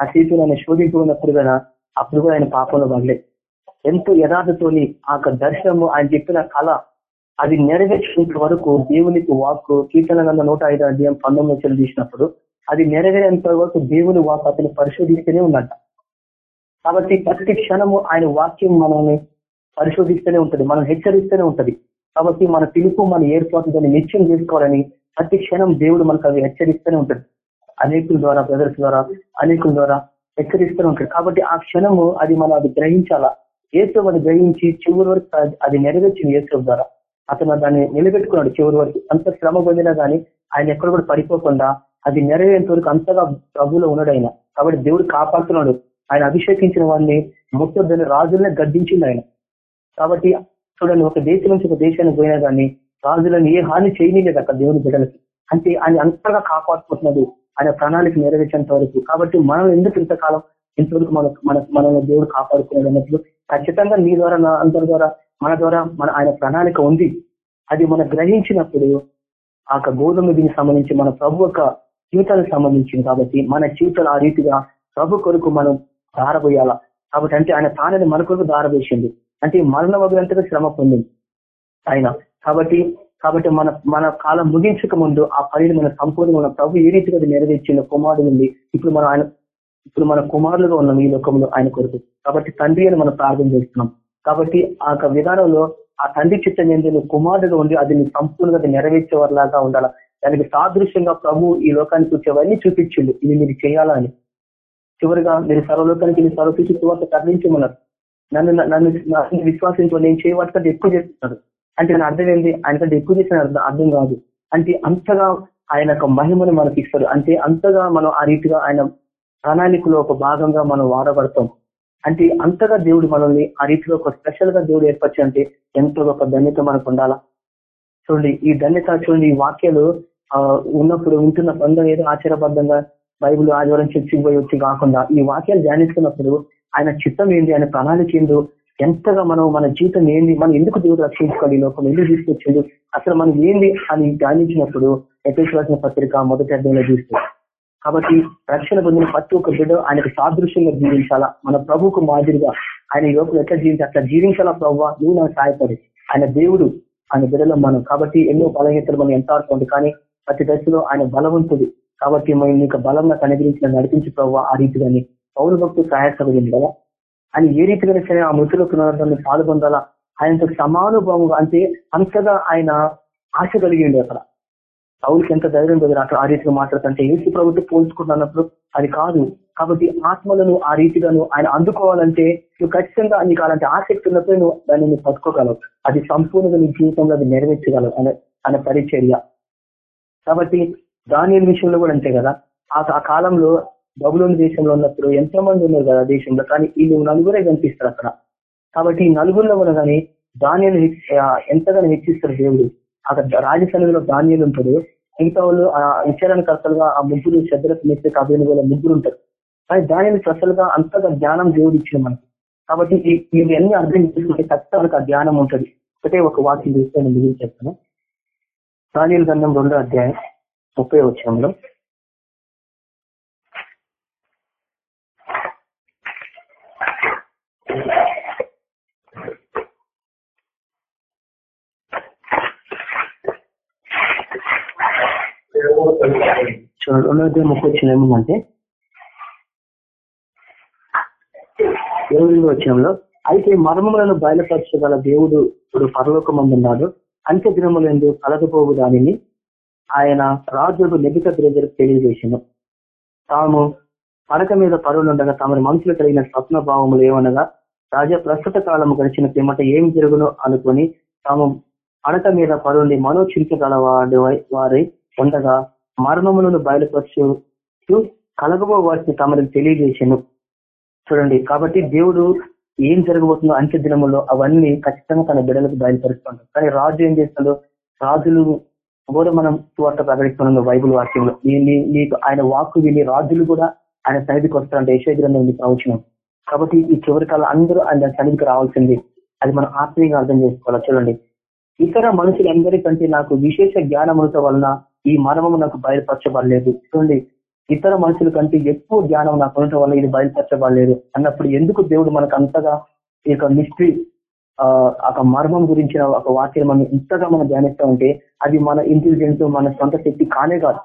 ఆ స్థితిలో ఆయన శోధించుకున్నప్పుడు కదా అప్పుడు కూడా ఆయన పాపంలో పడలేదు ఎంతో యథార్థతోని ఆ దర్శనము ఆయన చెప్పిన కళ అది నెరవేర్చేంత వరకు దేవునికి వాక్కు కీర్తన గంధ నూట ఐదు అధ్యాయం పంతొమ్మిది చెల్లి తీసినప్పుడు అది నెరవేరేంత వరకు దేవుని వాక్ అతను పరిశోధిస్తూనే ఉన్నట్ట కాబట్టి ప్రతి క్షణము ఆయన వాక్యం మనల్ని పరిశోధిస్తూనే ఉంటుంది మనం హెచ్చరిస్తూనే ఉంటది. కాబట్టి మన పిలుపు మన ఏర్పాటు నిత్యం చేసుకోవాలని ప్రతి క్షణం దేవుడు మనకు అవి హెచ్చరిస్తూనే ఉంటుంది. అనేకుల ద్వారా బ్రదర్స్ ద్వారా అనేకుల ద్వారా హెచ్చరిస్తూనే ఉంటాడు కాబట్టి ఆ క్షణము అది మనం అది గ్రహించాలా? ఏసవ్ అది గ్రహించి చివరి వరకు అది నెరవేర్చింది ఏసవ్ ద్వారా అతను దాన్ని నిలబెట్టుకున్నాడు చివరి వరకు. అంత శ్రమ పొందినా గానీ ఆయన ఎక్కడ కూడా పడిపోకుండా అది నెరవేరేంత వరకు అంతగా ప్రభులో ఉన్నాడు ఆయన. కాబట్టి దేవుడు కాపాడుతున్నాడు. ఆయన అభిషేకించిన వాడిని ముట్టొద్దని రాజులనే గడ్డించింది ఆయన. కాబట్టి చూడండి ఒక దేశం నుంచి ఒక దేశానికి పోయినా కానీ రాజులను ఏ హాని చేయలేదు అక్కడ దేవుని బిడ్డలకి. అంటే ఆయన అంతగా కాపాడుకుంటున్నది ఆయన ప్రణాళిక నెరవేర్చేంత వరకు. కాబట్టి మనం ఎందుకు ఇంతకాలం ఇంతవరకు మన మన మనల్ని దేవుడు కాపాడుకున్నాడు అన్నట్లు ఖచ్చితంగా నీ ద్వారా నా అందరి ద్వారా మన ద్వారా మన ఆయన ప్రణాళిక ఉంది. అది మనం గ్రహించినప్పుడు ఆ గోధుమ దీనికి సంబంధించి మన ప్రభు యొక్క జీవితానికి సంబంధించింది కాబట్టి మన జీవితాలు ఆ రీతిగా ప్రభు కొరకు మనం దారబోయాలా. కాబట్టి అంటే ఆయన తానని మన కొరకు దారబోసింది అంటే మరణ వదిలంతగా శ్రమ పొందింది ఆయన కాబట్టి కాబట్టి మన మన కాలం ముగించక ముందు ఆ పనిని మన సంపూర్ణ మన ప్రభు ఏ రీతిగా నెరవేర్చిన కుమారుడు ఉంది ఇప్పుడు మనం ఆయన ఇప్పుడు మన కుమారులుగా ఉన్నాం ఈ లోకంలో ఆయన కొరకు. కాబట్టి తండ్రి అని మనం ప్రార్థన చేస్తున్నాం. కాబట్టి ఆ విధానంలో ఆ తండ్రి చిత్తం ఏంటి నువ్వు కుమారుడుగా ఉండి అది నువ్వు సంపూర్ణంగా నెరవేర్చేవారిలాగా ఉండాలా? దానికి సాదృశ్యంగా ప్రభు ఈ లోకానికి వచ్చేవన్నీ చూపించిండు. ఇది మీరు చేయాలా అని చివరిగా మీరు సర్వలోకానికి మీరు సర్వసూచి తర్వాత తరలించమన్నారు నన్ను నన్ను విశ్వాసించు నేను చేయవాటికంటే ఎక్కువ చేస్తున్నారు. అంటే నేను అర్థం ఏంది? ఆయనకంటే ఎక్కువ చేసిన అర్థం కాదు. అంటే అంతగా ఆయన యొక్క మహిమను మనకి ఇస్తారు. అంటే అంతగా మనం ఆ రీతిగా ఆయన ప్రణాళికలో ఒక భాగంగా మనం వాడబడతాం. అంటే అంతగా దేవుడు మనల్ని ఆ రీతిలో ఒక స్పెషల్గా దేవుడు ఏర్పరిచి అంటే ఎంతో ఒక ధన్యత మనకు ఉండాలా? చూడండి ఈ ధన్యత చూడండి ఈ వాక్యాలు ఉన్నప్పుడు ఉంటున్న బంధం ఏదో ఆచారబద్ధంగా బైబుల్ ఆదివారం చర్చికి పోయి వచ్చి కాకుండా ఈ వాక్యాలు ధ్యానిస్తున్నప్పుడు ఆయన చిత్తం ఏంది ఆయన ప్రణాళిక ఏందో ఎంతగా మనం మన జీవితం ఏంది మనం ఎందుకు దేవుడు రక్షించుకోవాలి లోకం ఎందుకు తీసుకొచ్చిండు అసలు మనం ఏంది అని ధ్యానించినప్పుడు ఎపిశ్వాసిన పత్రిక మొదటి అర్థంలో చూస్తే కాబట్టి రక్షణ పొందిన ప్రతి ఒక్క బిడ్డ ఆయనకు సాదృశ్యంగా జీవించాలా? మన ప్రభుకు మాదిరిగా ఆయన యువకులు ఎట్లా జీవించి అట్లా జీవించాలా ప్రభావ నువ్వు నాకు సహాయపడి. ఆయన దేవుడు ఆయన బిడ్డలో మనం. కాబట్టి ఎన్నో బలహీనతలు మనం ఎంత ఆడుతుంది కానీ ప్రతి దశలో ఆయన బలవంతుడు. కాబట్టి మేము నీకు బలంగా కనిపించిన నడిపించి ప్రభావ ఆ రీతిగాని. పౌరు భక్తులు సహాయపడింది కదా? ఆయన ఏ రీతిగా సరే ఆ మృతులకు పునరుద్ధరణ పాల్గొందాలా ఆయనతో సమానుభావంగా అంటే అంతగా ఆయన ఆశ కలిగి ఉండే అక్కడ. పౌలకి ఎంత ధైర్యం కదా అక్కడ ఆ రీతిగా మాట్లాడుతుంటే ఏసు ప్రభుత్వం పోల్చుకుంటున్నప్పుడు అది కాదు. కాబట్టి ఆత్మలను ఆ రీతిగా నువ్వు ఆయన అందుకోవాలంటే నువ్వు ఖచ్చితంగా నీకు అలాంటి ఆసక్తి ఉన్నప్పుడు నువ్వు దాన్ని నువ్వు పట్టుకోగలవు. అది సంపూర్ణంగా నీ జీవితంలో అది నెరవేర్చగలవు అనే అనే పరిచర్య. కాబట్టి దాని విషయంలో కూడా అంతే కదా. ఆ కాలంలో బబులోని దేశంలో ఉన్నప్పుడు ఎంతో మంది ఉన్నారు కదా దేశంలో కానీ వీళ్ళు నలుగురే కనిపిస్తారు అక్కడ. కాబట్టి నలుగురిలో కూడా కానీ ధాన్యాలు ఎంతగానో హెచ్చిస్తారు దేవుడు. అక్కడ రాజసన్నిధిలో ధాన్యాలు ఉంటాడు. మిగతా వాళ్ళు ఆ అసలుగా ఆ ముగ్గురు శ్రద్ధలకు మెచ్చే కాబట్టి ముగ్గురు ఉంటారు కానీ దానిని అసలుగా అంతగా జ్ఞానం దేవుడు ఇచ్చిన మనకి. కాబట్టి ఇవన్నీ అర్థం చేసుకుంటే ఖచ్చితంగా ఆ జ్ఞానం ఉంటుంది. ఒకటే ఒక వాక్యం చూస్తే నేను మిగిలి చెప్తాను దానియలు గంధం రెండో అధ్యాయం ముప్పై వచ్చంలో రెండో అధ్యాయం ముప్పై వచ్చిన ఏమంటే ఇరవై వచ్చినంలో అయితే మర్మములను బయలుపరచగల దేవుడు ఇప్పుడు పరలోకమందున్నాడు. అంత్య దినములందు కలగపోవు దానిని ఆయన రాజుకు నెబిక ద్రేజర్ తెలియజేసాను. తాము పడక మీద పరువులుండగా తమరి మనుషులు కలిగిన స్వప్న భావములు ఏమనగా రాజా ప్రస్తుత కాలము గడిచిన పిమ్మట ఏం జరుగునో అనుకుని తాము పడక మీద పరువుని మనోచించగల వాడి వారి ఉండగా మరణములను బయలుపరచు కలగబో వాటిని తమరికి తెలియజేశాను చూడండి కాబట్టి దేవుడు ఏం జరగబోతుందో అంత్య దినములో అవన్నీ ఖచ్చితంగా తన బిడ్డలకు బయలుపరుస్తుంటాడు కానీ రాజు ఏం చేస్తాడు? రాజులు కూడా మనం వార్త ప్రకటిస్తున్నాం బైబుల్ వాక్యంలో. నీకు ఆయన వాక్కు విని రాజులు కూడా ఆయన సన్నిధికి వస్తారంటే. యశోగ్రంథం గ్రంథం నీకు కాబట్టి ఈ చివరి కాలం అందరూ ఆయన సన్నిధికి రావాల్సింది. అది మనం ఆత్మీయంగా అర్థం చేసుకోవాలి? చూడండి. ఇతర మనుషులందరికంటే నాకు విశేష జ్ఞానం వలన ఈ మర్మము నాకు బయలుపరచబడలేదు. చూడండి ఇతర మనుషుల కంటే ఎక్కువ జ్ఞానం నాకు ఉండటం వల్ల ఇది బయలుపరచబడలేదు. అన్నప్పుడు ఎందుకు దేవుడు మనకు అంతగా ఈ యొక్క మిస్ట్రీ ఒక మర్మం గురించిన ఒక వాక్యం మనం ఇంతగా మనం ధ్యానిస్తూ ఉంటే అది మన ఇంటెలిజెన్స్ మన సొంత శక్తి కానే కాదు.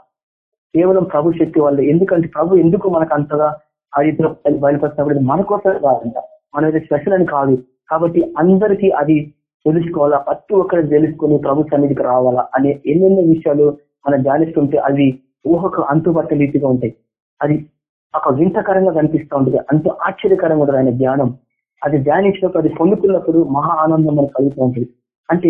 కేవలం ప్రభు శక్తి వల్ల. ఎందుకంటే ప్రభు ఎందుకు మనకు అంతగా అది రీతిలో బయలుపరిచినప్పుడు మన కోసం కాదంట. మన స్పెషల్ అని కాదు. కాబట్టి అందరికీ అది తెలుసుకోవాలా. ప్రతి ఒక్కరికి తెలుసుకుని ప్రభు సన్నిధికి రావాలా అనే ఎన్నెన్నో విషయాలు మనం ధ్యానిస్తుంటే అవి ఊహకు అంతుబట్ట రీతిగా ఉంటాయి. అది ఒక వింతకరంగా కనిపిస్తూ ఉంటుంది. అంత ఆశ్చర్యకరంగా ఉంటుంది ఆయన జ్ఞానం అది ధ్యానించినప్పుడు అది పొందుకున్నప్పుడు మహా ఆనందం మనకు కలుగుతూ ఉంటుంది. అంటే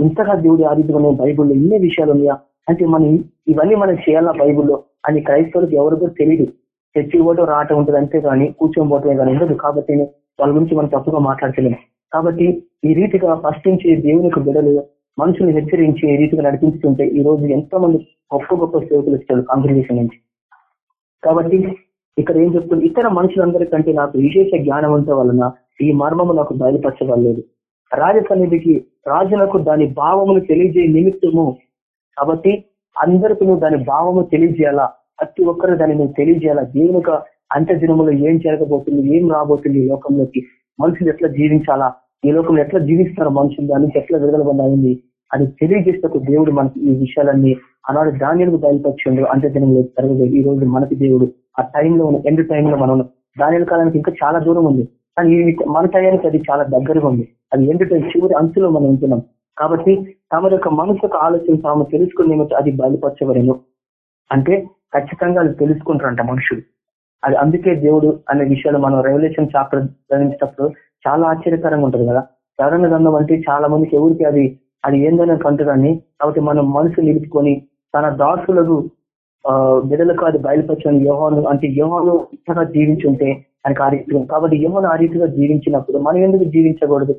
ఇంతగా దేవుడు ఆ బైబుల్లో ఎన్ని విషయాలు ఉన్నాయా? అంటే మనం ఇవన్నీ మనం చేయాలా బైబుల్లో? అని క్రైస్తవులకు ఎవరికో తెలియదు చర్చి పోవటం రావటం ఉంటుంది అంతే కానీ కూర్చొని పోవటమే కానీ ఉండదు. కాబట్టి వాళ్ళ గురించి మనం తప్పుగా మాట్లాడలేము కాబట్టి ఈ రీతిగా ఫస్ట్ నుంచి దేవునికి బిడలు మనుషులు హెచ్చరించి ఏ రీతిగా నడిపిస్తుంటే ఈ రోజు ఎంతో మంది గొప్ప గొప్ప సేవకులు ఇస్తారు కాంగ్రిగేషన్ నుంచి. కాబట్టి ఇక్కడ ఏం చెప్తుంది? ఇతర మనుషులందరికంటే నాకు విశేష జ్ఞానం ఉంటే వలన ఈ మర్మము నాకు బయలుపరచగలేదు రాజసన్నిధికి రాజులకు దాని భావమును తెలియజేయ నిమిత్తము కాబట్టి అందరికి నువ్వు దాని భావము తెలియజేయాలా? ప్రతి ఒక్కరు దాన్ని నువ్వు తెలియజేయాలా? దేవునిక అంత్య దినములో ఏం జరగబోతుంది? ఏం రాబోతుంది లోకంలోకి? మనుషులు ఎట్లా జీవించాలా? ఈ లోకంలో ఎట్లా జీవిస్తారు మనుషులు? దాని నుంచి ఎట్లా విడుదలబంది అది తెలియజేస్తే దేవుడు మనకి ఈ విషయాలన్నీ ఆనాడు ధాన్యాలకు బయలుపరిచిండు. అంత్య దినంలో జరగలేదు. ఈ రోజు మనకి దేవుడు ఆ టైంలో ఎండ్ టైంలో మనం ధాన్యాల కాలానికి ఇంకా చాలా దూరం ఉంది. కానీ మన టయానికి అది చాలా దగ్గరగా ఉంది. అది ఎండ్ టైం చివరి అంచులో మనం ఉంటున్నాం. కాబట్టి తమ యొక్క మనసుకు ఆలోచన తాము తెలుసుకునే అది బయలుపరచబడను. అంటే ఖచ్చితంగా అది తెలుసుకుంటారంట మనుషులు. అది అందుకే దేవుడు అనే విషయాలు మనం రెవల్యూషన్ చాప్టర్ చదివించినప్పుడు చాలా ఆశ్చర్యకరంగా ఉంటుంది కదా? ఎవరైనా గంధం అంటే చాలా మందికి ఎవరికి అది అది ఏందని కంటుదాన్ని కాబట్టి మనం మనసు నిలుపుకొని తన దాసులకు బిడలకు అది బయలుపరచని యోహాను అంటే యోహాను ఇంతగా జీవించుంటే ఆయనకు ఆ రీతిగా కాబట్టి యోహాను ఆ రీతిగా జీవించినప్పుడు మనం ఎందుకు జీవించకూడదు?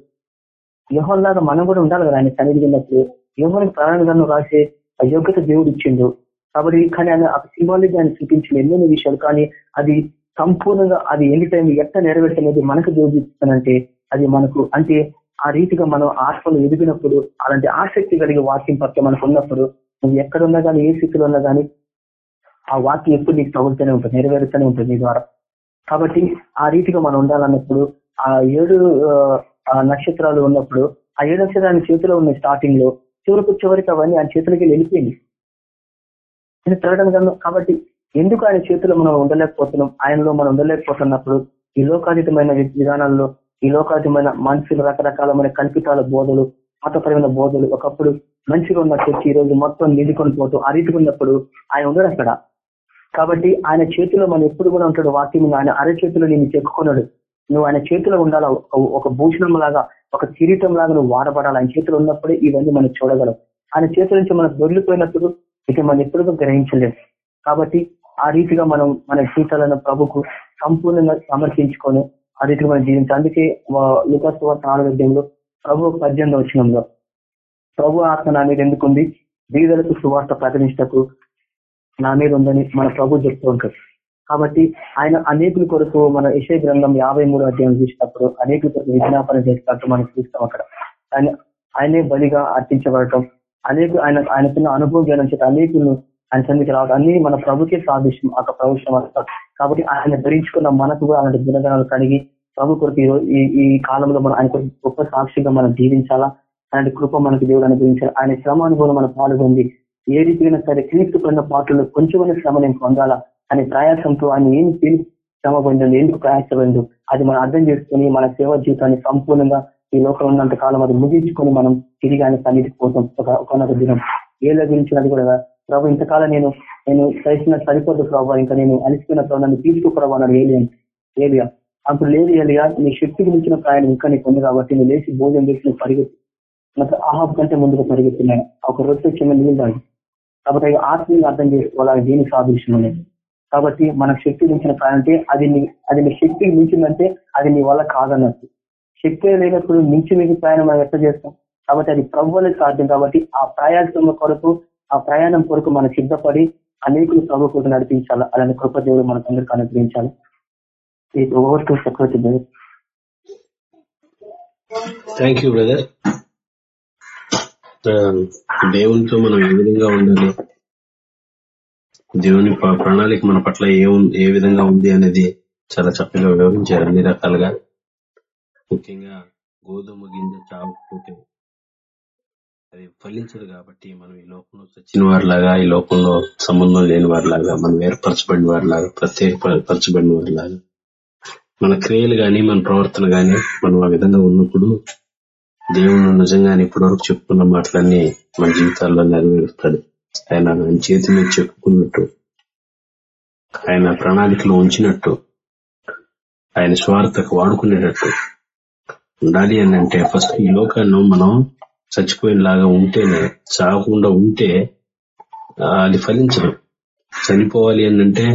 యోహన్ లాగా మనం కూడా ఉండాలి కదా ఆయన సన్నిధి ఉన్నప్పుడు యోహానికి ప్రాణాలను రాసే యోగ్యత దేవుడు ఇచ్చిండు. కాబట్టి కానీ ఆయన సింబాలిక్ ఆయన చూపించిన ఎన్నెన్నో విషయాలు కానీ అది సంపూర్ణంగా అది ఎన్ని టైం ఎట్లా నెరవేర్చలేదు మనకు జోగిస్తానంటే అది మనకు అంటే ఆ రీతిగా మనం ఆత్మలు ఎదిగినప్పుడు అలాంటి ఆసక్తి కలిగి వాక్యం పట్ల మనకు ఉన్నప్పుడు నువ్వు ఎక్కడున్నా కానీ ఏ స్థితిలో ఉన్నా కానీ ఆ వాక్యం ఎప్పుడు నీకు తగులుతూనే ఉంటుంది నెరవేరుతూనే ఉంటుంది నీ ద్వారా. కాబట్టి ఆ రీతిగా మనం ఉండాలన్నప్పుడు ఆ ఏడు ఆ నక్షత్రాలు ఉన్నప్పుడు ఆ ఏడు నక్షత్రాన్ని చేతిలో ఉన్న స్టార్టింగ్లో చివరికి చివరికి అవన్నీ ఆయన చేతులకి వెళ్ళిపోయింది నేను తిరగడం కాబట్టి ఎందుకు ఆయన చేతిలో మనం ఉండలేకపోతున్నాం? ఆయనలో మనం ఉండలేకపోతున్నప్పుడు ఈ లోకాతీతమైన విధానాల్లో ఈ లోకాతీతమైన మనుషులు రకరకాలమైన కల్పితాల బోధలు మతపరమైన బోధలు ఒకప్పుడు మంచిగా ఉన్న చర్చి ఈ రోజు మొత్తం నిండుకొని పోతూ ఆ రీతిగా ఉన్నప్పుడు ఆయన ఉండడు అక్కడ. కాబట్టి ఆయన చేతిలో మనం ఎప్పుడు కూడా ఉంటాడు. వాక్యం ఆయన అర చేతిలో నేను చెక్కున్నాడు నువ్వు ఆయన చేతిలో ఉండాలా? ఒక- ఒక భూషణం లాగా ఒక కిరీటం లాగా నువ్వు వాడబడాలి? ఆయన చేతిలో ఉన్నప్పుడే ఇవన్నీ మనం చూడగలం. ఆయన చేతుల నుంచి మనం దొరికిపోయినప్పుడు ఇక మనం ఎప్పుడు గ్రహించలేము కాబట్టి ఆ రీతిగా మనం మన జీవితాలను ప్రభుకు సంపూర్ణంగా సమర్పించుకొని ఆ రీతిగా మనం జీవించాలి. అందుకే లుకాసు ఆరోగ్యంలో ప్రభు పద్దెనిమిది వచ్చినంలో ప్రభు ఆత్మ నా మీద ఎందుకుంది బీదలకు సువార్త ప్రకటించటకు నా మీద ఉందని మన ప్రభు చెప్తూ ఉంటారు. కాబట్టి ఆయన అనేకుల కొరకు మన యశయ గ్రంథం యాభై మూడు అధ్యాయం చూసినప్పుడు అనేకుల కొరకు విజ్ఞాపన చేసినట్టు మనం చూస్తాం అక్కడ. ఆయన ఆయనే బలిగా అర్పించబడటం అనేక ఆయన ఆయనకున్న అనుభవం జ్ఞానం చేత అనేకులను ఆయన సన్నిధికి రావడం. అన్ని మన ప్రభుకే సాదృశ్యం ఆ ప్రభుత్వం అంటారు కాబట్టి ఆయన ధరించుకున్న మనకు కూడా అలాంటి గుణగణాలు కలిగి ప్రభు కొరకు ఈ ఈ కాలంలో మనం ఆయన కొరకు గొప్ప సాక్షిగా మనం జీవించాలా? అలాంటి కృప మనకి దేవుడు అనుగ్రహించాలి ఆయన శ్రమ అనుభవం మనం పాల్గొంది ఏ రీతిగా సరే క్రీస్తు పడిన పాటల్లో కొంచెమైన శ్రమ నేను పొందాలా? అనే ప్రయాసంతో ఆయన ఏం తెలిసి శ్రమ పొందండి? ఎందుకు ప్రయాసపడిండు? అది మనం అర్థం చేసుకుని మన సేవా జీవితాన్ని సంపూర్ణంగా ఈ లోకంలో ఉన్నంత కాలం అది ముగించుకొని మనం తిరిగి ఆయన సన్నిధికి పోతాం. ఒక ఒకనొక దినం. ఏళ్ళ గురించి అది కూడా ప్రభు ఇంతకాలం నేను నేను చేసిన సరిపోదు ప్రభావ ఇంకా నేను అలిసిపోయిన ప్రభావ నన్ను తీసుకో ప్రభావ అన్నాడు ఏలియా. ఏలియా. అప్పుడు లేదు ఏలియా నీ శక్తికి మించిన ప్రయాణం ఇంకా నీకు ఉంది కాబట్టి నేను లేచి భోజనం చేసి నువ్వు పరిగెత్తి. నాకు ఆహాబ్ కంటే ముందుగా పరిగెత్తున్నాను. ఒక రోజు చిన్న నీళ్ళు తాగి. కాబట్టి ఆత్మీయంగా అర్థం చేసుకోవాలి దీని సాదృశ్యం అనేది కాబట్టి మనకు శక్తి మించిన ప్రయాణం అంటే అది నీ అది నీ శక్తికి మించిందంటే అది నీ వల్ల కాదన్నట్టు. శక్తి లేనప్పుడు మించి మించి ప్రయాణం మనం ఎట్లా చేస్తాం? కాబట్టి అది ప్రభువులే సాధ్యం కాబట్టి ఆ ప్రయాసం కొరకు ఆ ప్రయాణం కొరకు మనం సిద్ధపడి అనేకులు ప్రభు కొరకు నడిపించాలి? అలాంటి కృపదేవుడు మనకు అందరికీ అనుగ్రహించాలి? Over to security thank you brother దేవునితో మనం ఏ విధంగా ఉండాలి? దేవుని ప్రణాళిక మన పట్ల ఏ ఏ విధంగా ఉంది అనేది చాలా చక్కగా వివరించారు అన్ని రకాలుగా. ముఖ్యంగా గోధుమ గింజ చావకపోతే అది ఫలించదు కాబట్టి మనం ఈ లోకంలో చచ్చిన వారిలాగా ఈ లోకంలో సంబంధం లేని వారిలాగా మనం ఏర్పరచబడిన వారిలాగా ప్రత్యేకపరచబడిన వారిలాగా మన క్రియలు గాని మన ప్రవర్తన గాని మనం ఆ విధంగా ఉన్నప్పుడు దేవుడు నిజంగానే ఇప్పటి వరకు చెప్పుకున్న మాటలన్నీ మన జీవితాల్లో నెరవేరుస్తాడు. ఆయన ఆయన చేతి మీద చెప్పుకున్నట్టు ఆయన ప్రణాళికలో ఉంచినట్టు ఆయన స్వార్థకు వాడుకునేటట్టు ఉండాలి అని అంటే ఫస్ట్ ఈ లోకాన్ని మనం చచ్చిపోయేలాగా ఉంటేనే చావకుండా ఉంటే అది ఫలించదు. చనిపోవాలి అంటే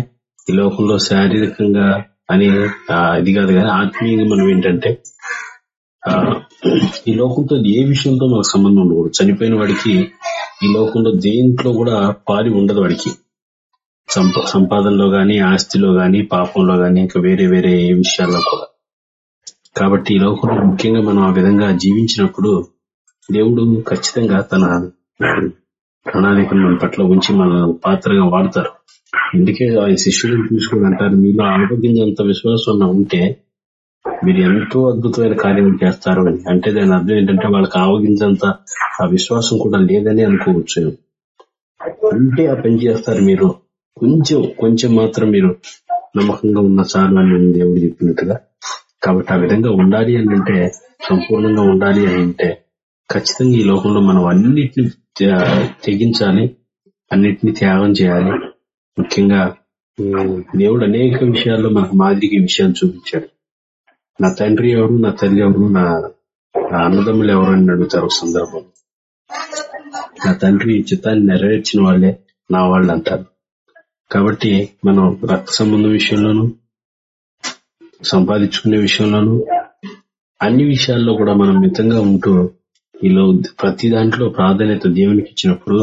ఈ లోకంలో శారీరకంగా అని ఇది కాదు కానీ ఆత్మీయంగా మనం ఏంటంటే ఆ, ఈ లోకంతో ఏ విషయంతో మనకు సంబంధం ఉండకూడదు. చనిపోయిన వాడికి ఈ లోకంలో దేంట్లో కూడా పారి ఉండదు వాడికి. సంపాదనలో గాని ఆస్తిలో గాని పాపంలో గాని ఇంకా వేరే వేరే ఏ విషయాల్లో కూడా. కాబట్టి ఈ లోకంలో ముఖ్యంగా మనం ఆ విధంగా జీవించినప్పుడు దేవుడు ఖచ్చితంగా తన ప్రణాళికను మన పట్ల ఉంచి మన పాత్రగా వాడతారు. అందుకే ఆయన శిష్యులను చూసుకుని అంటారు మీలో ఆరోగ్యంగా విశ్వాసం ఉంటే మీరు ఎంతో అద్భుతమైన కార్యం చేస్తారు అని. అంటే దాని అర్థం ఏంటంటే వాళ్ళకి ఆవగించంత ఆ విశ్వాసం కూడా లేదని అనుకోవచ్చు. అంటే ఆ పని చేస్తారు మీరు. కొంచెం కొంచెం మాత్రం మీరు నమ్మకంగా ఉన్న చాలు అని దేవుడు చెప్పినట్టుగా. కాబట్టి ఆ విధంగా ఉండాలి అని అంటే సంపూర్ణంగా ఉండాలి అని అంటే ఖచ్చితంగా ఈ లోకంలో మనం అన్నిటిని తెగించాలి అన్నిటిని త్యాగం చేయాలి. ముఖ్యంగా దేవుడు అనేక విషయాల్లో మనకు మాదిరిగా విషయాలు చూపించాడు. నా తండ్రి ఎవరు నా తల్లి ఎవరు నా అన్నదమ్ములు ఎవరు అని అడుగుతారు సందర్భం. నా తండ్రి ఈ చిత్తాన్ని నెరవేర్చిన వాళ్ళే నా వాళ్ళు అంటారు కాబట్టి మనం రక్త సంబంధం విషయంలోనూ సంపాదించుకునే విషయంలోనూ అన్ని విషయాల్లో కూడా మనం మితంగా ఉంటూ ఈలో ప్రతి దాంట్లో ప్రాధాన్యత దేవునికి ఇచ్చినప్పుడు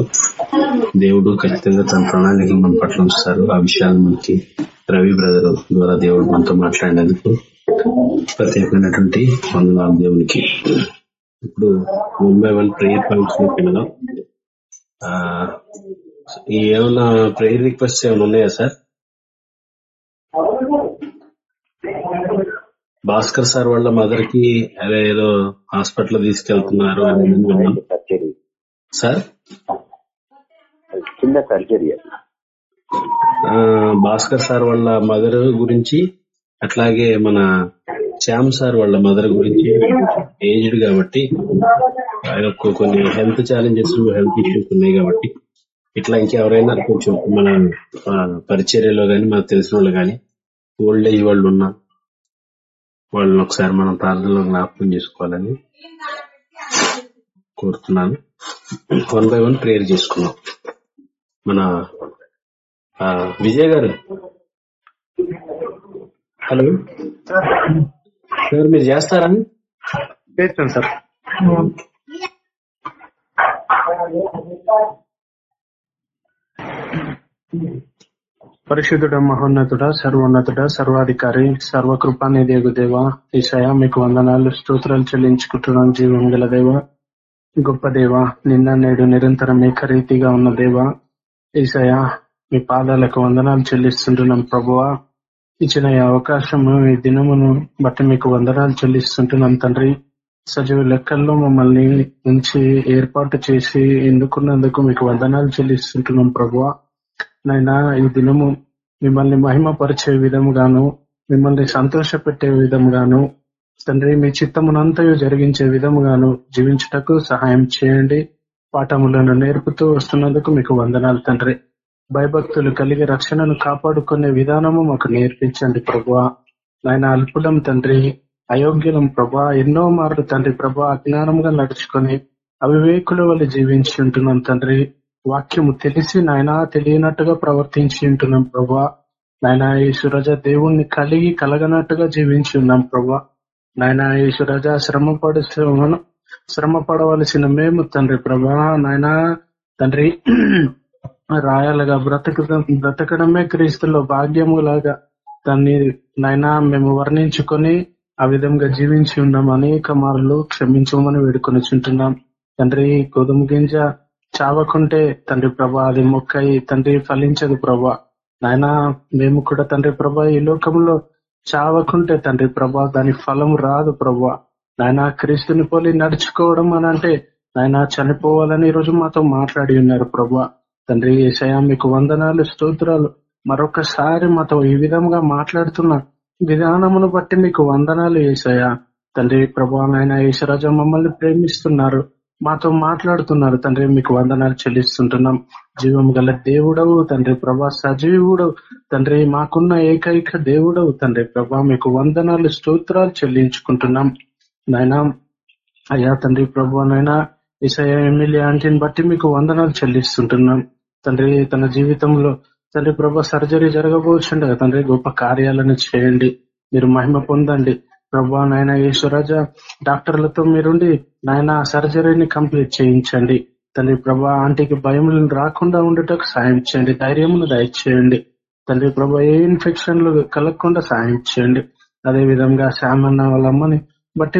దేవుడు ఖచ్చితంగా తన ప్రణాళికలు మన పట్ల ఉంచుతారు. ఆ విషయాలు మనకి రవి బ్రదర్ ద్వారా దేవుడు మనతో మాట్లాడినందుకు ప్రత్యేకమైనటువంటి వందనాలు దేవునికి. ఇప్పుడు వన్ బై వన్ ప్రేయర్ పాయింట్స్లోకి ఆ, ఈ ప్రేయర్ రిక్వెస్ట్ ఏమైనా ఉన్నాయా సార్ భాస్కర్ సార్ వాళ్ళ మదర్కి అదే ఏదో హాస్పిటల్ తీసుకెళ్తున్నారు అని విన్నాం. Surgery sir? చిన్న సర్జరీ భాస్కర్ సార్ వాళ్ళ మదర్ గురించి అట్లాగే మన శ్యామ్ సార్ వాళ్ళ మదర్ గురించి ఏజ్డ్ కాబట్టి ఆయనకు కొన్ని హెల్త్ ఛాలెంజెస్ హెల్త్ ఇష్యూస్ ఉన్నాయి కాబట్టి ఇట్లా ఇంకెవరైనా కొంచెం మన పరిచర్యలో గాని మనకు తెలిసిన వాళ్ళు గాని ఓల్డ్ ఏజ్ వాళ్ళు ఉన్నా వాళ్ళని ఒకసారి మనం ప్రార్థనలో జ్ఞాపకం చేసుకోవాలని కోరుతున్నాను. వన్ బై వన్ ప్రేయర్ చేసుకున్నాం మన ఆ, విజయ్ గారు. హలో సార్ మీరు చేస్తారా? చేస్తాను సార్. పరిశుద్ధుడ మహోన్నతుడ సర్వోన్నతుడ సర్వాధికారి సర్వకృపానిదేగు దేవ ఈసయ మీకు వందనాలు స్తోత్రాలు చెల్లించుకుంటున్నాం జీవం గల దేవ. గొప్ప దేవ నిన్న నేడు నిరంతరం ఏకరీతిగా ఉన్న దేవ. ఈసయ మీ పాదాలకు వందనాలు చెల్లిస్తుంటున్నాం ప్రభువా. ఇచ్చిన ఈ అవకాశము ఈ దినమును బట్టి మీకు వందనాలు చెల్లిస్తుంటున్నాం తండ్రి. సజీవ లెక్కల్లో మమ్మల్ని ఉంచి ఏర్పాటు చేసి ఎన్నుకున్నందుకు మీకు వందనాలు చెల్లిస్తుంటున్నాం ప్రభువా. నైనా ఈ దినము మిమ్మల్ని మహిమపరిచే విధముగాను మిమ్మల్ని సంతోష పెట్టే విధముగాను తండ్రి మీ చిత్తమునంతయు జరిగించే విధముగాను జీవించుటకు సహాయం చేయండి. పాఠములను నేర్పుతూ వస్తున్నందుకు మీకు వందనాలు తండ్రి. భయభక్తులు కలిగి రక్షణను కాపాడుకునే విధానము మాకు నేర్పించండి ప్రభా నాయన అల్పులం తండ్రి. అయోగ్యులం ప్రభా ఎన్నో మార్లు తండ్రి ప్రభా అజ్ఞానంగా నడుచుకొని అవివేకుల వల్ల జీవించుంటున్నాం తండ్రి. వాక్యము తెలిసి నాయన తెలియనట్టుగా ప్రవర్తించి ఉంటున్నాం ప్రభా. నాయన ఈశ్వరజ దేవుణ్ణి కలిగి కలగనట్టుగా జీవించి ఉన్నాం ప్రభా. నాయన ఈశ్వరజ శ్రమ పడు శ్రమ పడవలసిన మేము తండ్రి ప్రభా. నాయన తండ్రి రాయాలగా బ్రతకడం బ్రతకడమే క్రీస్తులో భాగ్యములాగా దాన్ని నైనా మేము వర్ణించుకొని ఆ విధంగా జీవించి ఉన్నాం. అనేక మార్లు క్షమించమని వేడుకొని చుంటున్నాం తండ్రి గోధుమ గింజ చావకుంటే తండ్రి ప్రభా అది మొక్కయి తండ్రి ఫలించదు ప్రభా. నాయనా మేము కూడా తండ్రి ప్రభా ఈ లోకంలో చావకుంటే తండ్రి ప్రభా దాని ఫలం రాదు ప్రభా. నాయన క్రీస్తుని పోలి నడుచుకోవడం అని అంటే నాయన చనిపోవాలని ఈ రోజు మాతో మాట్లాడి ఉన్నారు ప్రభా. తండ్రి ఏసయా మీకు వందనాలు స్తోత్రాలు. మరొకసారి మాతో ఈ విధంగా మాట్లాడుతున్న విధానమును బట్టి మీకు వందనాలు ఏసయా తండ్రి ప్రభా నాయన ఈశ్వరాజ మమ్మల్ని ప్రేమిస్తున్నారు. మాతో మాట్లాడుతున్నారు తండ్రి మీకు వందనాలు చెల్లిస్తుంటున్నాం. జీవం గల దేవుడవు తండ్రి ప్రభా సజీవుడవు తండ్రి మాకున్న ఏకైక దేవుడవు తండ్రి ప్రభా మీకు వందనాలు స్తోత్రాలు చెల్లించుకుంటున్నాం. నాయనా అయ్యా తండ్రి ప్రభు నైనా ఈసయ ఎమ్మెల్యే ఆంటీని బట్టి మీకు వందనాలు చెల్లిస్తుంటున్నాం. తండ్రి తన జీవితంలో తండ్రి ప్రభా సర్జరీ జరగబోచుండగా తండ్రి గొప్ప కార్యాలను చేయండి. మీరు మహిమ పొందండి. ప్రభా నాయన యేసురాజ డాక్టర్లతో మీరుండి నాయన సర్జరీని కంప్లీట్ చేయించండి. తండ్రి ప్రభా ఆంటీకి భయం రాకుండా ఉండటకు సాయం చేయండి ధైర్యమును దయచేయండి. తండ్రి ప్రభా ఏ ఇన్ఫెక్షన్లు కలగకుండా సాయం చేయండి. అదే విధంగా శ్యామన్న వాళ్ళ అమ్మని బట్టి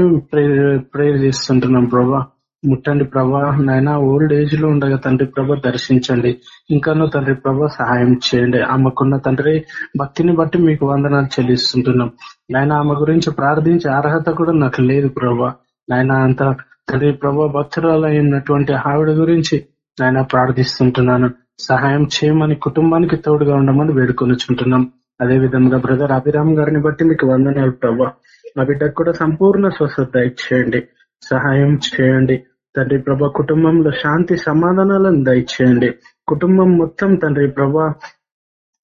ప్రేయర్ చేస్తుంటున్నాం ప్రభా. ముట్టండి ప్రభా. నాయన ఓల్డ్ ఏజ్లో ఉండగా తండ్రి ప్రభ దర్శించండి. ఇంకాను తండ్రి ప్రభ సహాయం చేయండి. ఆమెకున్న తండ్రి భక్తిని బట్టి మీకు వందనాలు చెల్లిస్తుంటున్నాం. నాయన ఆమె గురించి ప్రార్థించే అర్హత కూడా నాకు లేదు ప్రభా. నాయన అంత తండ్రి ప్రభా భక్తురాలైనటువంటి ఆవిడ గురించి నాయన ప్రార్థిస్తుంటున్నాను. సహాయం చేయమని కుటుంబానికి తోడుగా ఉండమని వేడుకొనిచుంటున్నాం. అదే విధంగా బ్రదర్ అభిరామ్ గారిని బట్టి మీకు వందనాలు ప్రభా. మా బిడ్డకు కూడా సంపూర్ణ స్వస్థత ఇచ్చేయండి. సహాయం చేయండి. తండ్రి ప్రభ కుటుంబంలో శాంతి సమాధానాలను దయచేయండి. కుటుంబం మొత్తం తండ్రి ప్రభ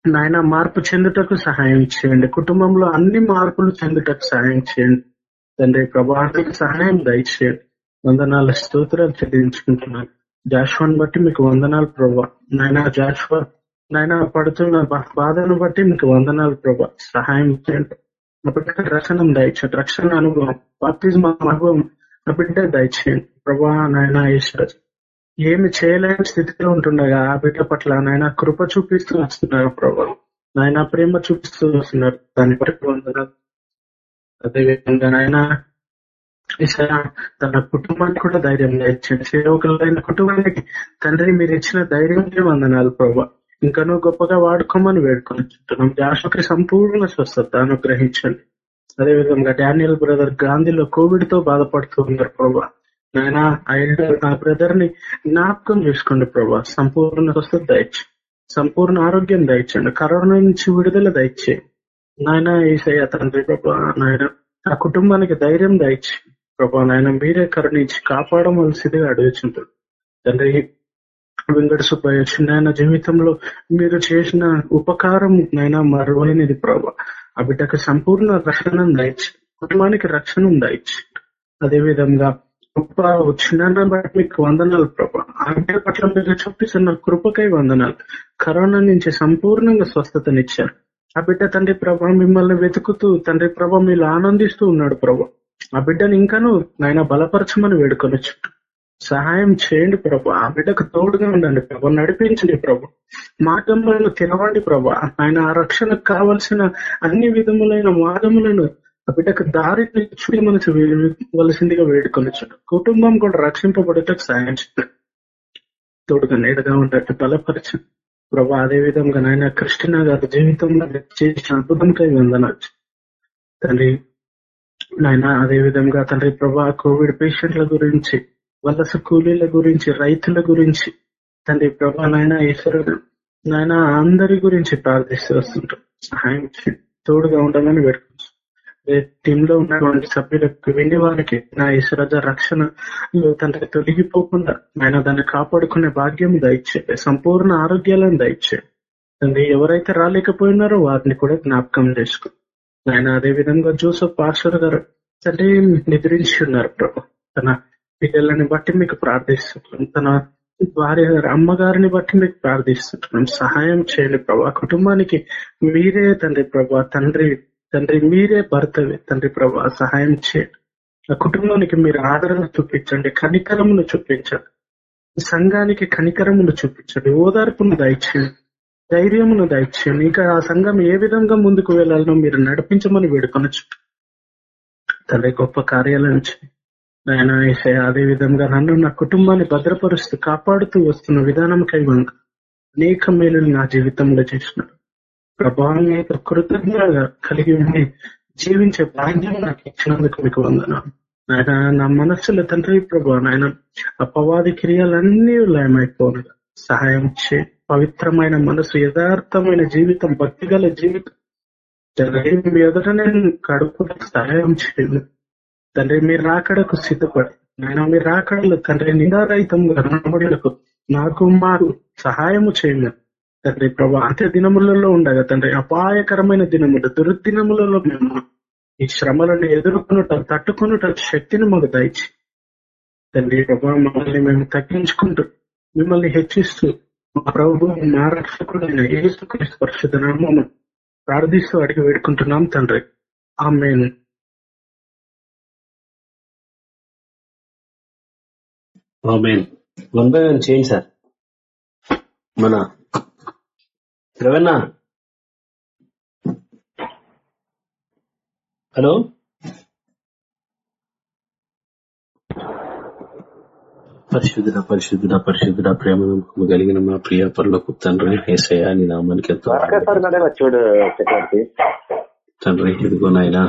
నాయన మార్పు చెందుటకు సహాయం చేయండి. కుటుంబంలో అన్ని మార్పులు చెందుటకు సహాయం చేయండి. తండ్రి ప్రభానికి సహాయం దయచేయండి. వందనాల స్తోత్రాలు చెల్లించుకుంటున్నాను. జాషువాని బట్టి మీకు వందనాలు ప్రభా. నాయన జాషువా నాయన పడుతున్న బాధను బట్టి మీకు వందనాలు ప్రభా. సహాయం చేయండి. నా రక్షణ దయచేయండి. రక్షణ అనుభవం బాప్తిజం అనుభవం నా బిడ్డ దయచేయండి. ప్రభా నాయన ఈశ్వర. ఏమి చేయలేని స్థితిలో ఉంటుండగా ఆ బిడ్డ పట్ల నాయన కృప చూపిస్తూ వస్తున్నారు ప్రభా. నాయన ప్రేమ చూపిస్తూ వస్తున్నారు. దాన్ని బట్టి వందనాలు. అదేవిధంగా నాయన తన కుటుంబానికి కూడా ధైర్యం ఇచ్చాడు సేవకులైన కుటుంబానికి తండ్రి మీరు ఇచ్చిన ధైర్యం వందనాలు ప్రభా. ఇంకనూ గొప్పగా వాడుకోమని వేడుకొని చుంటున్నాం జాషుకి సంపూర్ణ స్వస్థత అనుగ్రహించండి. అదేవిధంగా డానియల్ బ్రదర్ గాంధీలో కోవిడ్తో బాధపడుతూ ఉన్నారు ప్రభా. నాయన ఆ బ్రదర్ని జ్ఞాపకం చేసుకోండి ప్రభా. సంపూర్ణ స్వస్థత దయచు సంపూర్ణ ఆరోగ్యం దయచండి కరోనా నుంచి విడుదల దయచే నాయన ఈసయ తండ్రి ప్రభా నాయన ఆ కుటుంబానికి ధైర్యం దయచి ప్రభా నాయన మీరే కరుణించి కాపాడవలసిందిగా అడుగుచుంటారు తండ్రి వెంకట సుబ్బయ్య చిన్న జీవితంలో మీరు చేసిన ఉపకారం నైనా మరవలేనిది ప్రభా. ఆ బిడ్డకు సంపూర్ణ రక్షణ దయచి కుటుంబానికి రక్షణ దయచి అదే విధంగా గొప్ప చిన్న బట్టి మీకు వందనాలు ప్రభా. బిడ్డ పట్ల మీరు చూపిస్తున్న కృపకై వందనాలు. కరోనా నుంచి సంపూర్ణంగా స్వస్థతనిచ్చారు. ఆ బిడ్డ తండ్రి ప్రభా మిమ్మల్ని వెతుకుతూ తండ్రి ప్రభా మీరు ఆనందిస్తూ ఉన్నాడు ప్రభా. ఆ బిడ్డను ఇంకాను ఆయన బలపరచమని వేడుకొనొచ్చు. సహాయం చేయండి ప్రభా. ఆ బిడ్డకు తోడుగా ఉండండి ప్రభు. నడిపించండి ప్రభు. మార్గములను తెలవండి ప్రభా. ఆయన ఆ రక్షణకు కావలసిన అన్ని విధములైన మార్గములను ఆ బిడ్డకు దారిని మనసు వలసిందిగా వేడుకొని కుటుంబం కూడా రక్షింపబడటకు సహాయం తోడుగా నేడుగా ఉండట్టు బలపరచండి. ప్రభా అదే విధంగా నాయన కృష్ణ గారి జీవితంలో చేసిన అద్భుతంకై వందనొచ్చు తండ్రి నాయన అదే విధంగా తండ్రి ప్రభా కోవిడ్ పేషెంట్ల గురించి వలస కూలీల గురించి రైతుల గురించి తండ్రి ప్రభా నాయన ఈశ్వరుడు నాయన అందరి గురించి ప్రార్థిస్తూ వస్తుంటాం. సహాయం తోడుగా ఉండాలని పెట్టుకుంటాం లో ఉన్నటువంటి సభ్యులకు విని వారికి నా ఈశ్వరజ రక్షణ తండ్రి తొలగిపోకుండా ఆయన దాన్ని కాపాడుకునే భాగ్యం దయచేయండి. సంపూర్ణ ఆరోగ్యాలను దయచేయండి. తండ్రి ఎవరైతే రాలేకపోయినారో వారిని కూడా జ్ఞాపకం చేసుకో ఆయన అదే విధంగా జోసఫ్ పాస్టర్ గారు తండ్రి నిద్రించి ఉన్నారు ప్రభు. తన పిల్లలని బట్టి మీకు ప్రార్థిస్తున్నాం. తన భార్య అమ్మగారిని బట్టి మీకు ప్రార్థిస్తున్నాం. సహాయం చేయండి ప్రభా. కుటుంబానికి మీరే తండ్రి ప్రభా. తండ్రి తండ్రి మీరే భర్తవే. తండ్రి ప్రభా సహాయం చేయండి. ఆ కుటుంబానికి మీరు ఆదరణ చూపించండి. కనికరమును చూపించండి. సంఘానికి కనికరమును చూపించండి. ఓదార్పును దయచేయండి. ధైర్యమును దయచేయండి. ఇంకా ఆ సంఘం ఏ విధంగా ముందుకు వెళ్ళాలనో మీరు నడిపించమని వేడుకొనొచ్చు. తండ్రి గొప్ప కార్యాలను ఆయన అదే విధంగా నన్ను నా కుటుంబాన్ని భద్రపరుస్తూ కాపాడుతూ వస్తున్న విధానం విధానంకై అనేక మేలు నా జీవితంలో చేసినాడు. ప్రభావం కృతజ్ఞతగా కలిగి ఉండి జీవించే భాగ్యం నాకు ఇచ్చినందుకు మీకు వందన ఆయన నా మనస్సులో తండ్రి ప్రభా నాయన అపవాది క్రియలన్నీ లయమైపోను సహాయం చే పవిత్రమైన మనసు యథార్థమైన జీవితం భక్తిగల జీవితం. ఎదుట నేను కడుపు సహాయం చేయండి తండ్రి మీరు రాకడకు సిద్ధపడి నాయన మీరు రాకడలు తండ్రి నిందారహితంగా నమ్మడులకు నాకు మాకు సహాయము చేయండి. తండ్రి ప్రభా అంత్య దినములలో ఉండగా తండ్రి అపాయకరమైన దినములు దుర్దినములలో మేము ఈ శ్రమలను ఎదుర్కొనుట తట్టుకునుట శక్తిని మాకు దయచి తండ్రి ప్రభా మమ్మల్ని మేము తగ్గించుకుంటూ మిమ్మల్ని హెచ్చిస్తూ మా ప్రభు మా రక్షకుడైన ఏసుక్రీస్తు పరిశుద్ధ ప్రార్థిస్తూ అడిగి వేడుకుంటున్నాం తండ్రి. ఆమెను. వన్ బై వన్ చేయండి సార్ మన రవణ హలో పరిశుద్ధుడ పరిశుద్ధుడ పరిశుద్ధుడ ప్రేమ కలిగిన మా ప్రియ పరులకు తండ్రి ఏసయ్యా నీ నామానికి ఎంతో చూడు చక్రవర్తి తండ్రి ఇదిగో నాయన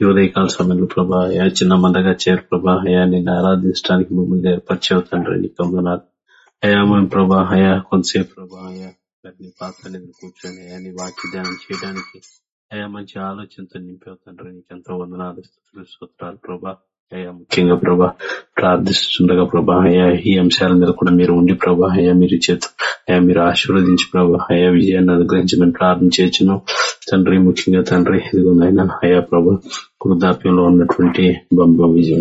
ఉదయకాల సమయంలో ప్రభా అయా చిన్న మందగా చేరు ప్రభా అయా నిన్ను ఆరాధించడానికి మమ్మల్ని ఏర్పరిచావు తండ్రి నీకు అయా మేము ప్రభా అయా కొంతసేపు ప్రభా అయా నీ పాత్ర కూర్చొని అయా నీ వాక్య ధ్యానం చేయడానికి అయా మంచి ఆలోచనతో నింపావు నీకు ఎంతో వందనాలు స్తోత్రాలు ప్రభా. అయ్యా ముఖ్యంగా ప్రభా ప్రార్థిస్తుండగా ప్రభా అయ్యా ఈ అంశాల మీద కూడా మీరు ఉండి ప్రభా అయ్యా మీరు చేత అయ్యా మీరు ఆశీర్వదించి ప్రభా అయ్యా విజయాన్ని అనుగ్రహించమని మేము ప్రార్థన చేయొచ్చును తండ్రి ముఖ్యంగా తండ్రి. ఇదిగోనైనా అయా ప్రభు వృద్ధాప్యంలో ఉన్నటువంటి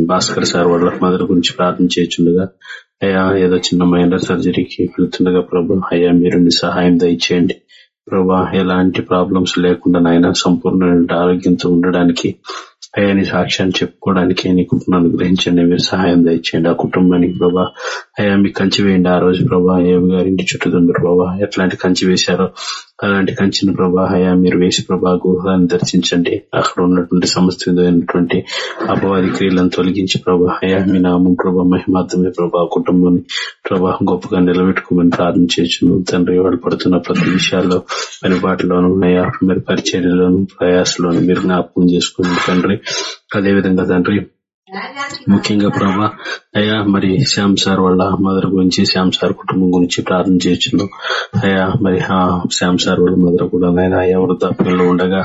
భాస్కర్ సార్ వాళ్ళ మదర్ గురించి ప్రార్థన చేస్తుండగా అయా ఏదో చిన్న మైనర్ సర్జరీకి వెళ్తుండగా ప్రభు అయ్యా మీరు సహాయం దయచేయండి. ప్రభా ఎలాంటి ప్రాబ్లమ్స్ లేకుండా నాయన సంపూర్ణ ఆరోగ్యంతో ఉండడానికి అయ్యా నీ సాక్ష్యాన్ని చెప్పుకోవడానికి నీ కుటుంబం అనుగ్రహించండి మీరు సహాయం దయచేయండి. ఆ కుటుంబానికి ప్రభా అయ్యా మీకు కంచి వేయండి. ఆ రోజు ప్రభా ఏవి గారి ఇంటి చుట్టూ ప్రభా ఎట్లాంటి కంచి వేశారో అలాంటి కంచిన ప్రభా మీరు వేసి ప్రభా గుహాన్ని దర్శించండి. అక్కడ ఉన్నటువంటి సమస్త విధమైనటువంటి అపవాది క్రియలను తొలగించి ప్రభా మీ నామం ప్రభా మహిమార్థమే ప్రభా కుటుంబాన్ని ప్రభా గొప్పగా నిలబెట్టుకోమని ప్రార్థించు తండ్రి వాళ్ళు పడుతున్న ప్రతి విషయాల్లో పనిపాటులోను ఉన్నాయా? మీరు పరిచర్యలోను ప్రయాసలోను మీరు జ్ఞాపకం చేసుకుని తండ్రి. అదేవిధంగా తండ్రి ముఖ్యంగా ప్రభా అయ్యా మరి శ్యామ్ సార్ వాళ్ళ మదర్ గురించి శ్యామ్ సార్ కుటుంబం గురించి ప్రార్థన చేస్తున్నాం. అయ్యా మరి ఆ శ్యామ్ సార్ వాళ్ళ మదర్ కూడా నేను అయ్యా వృద్ధాప్యంలో ఉండగా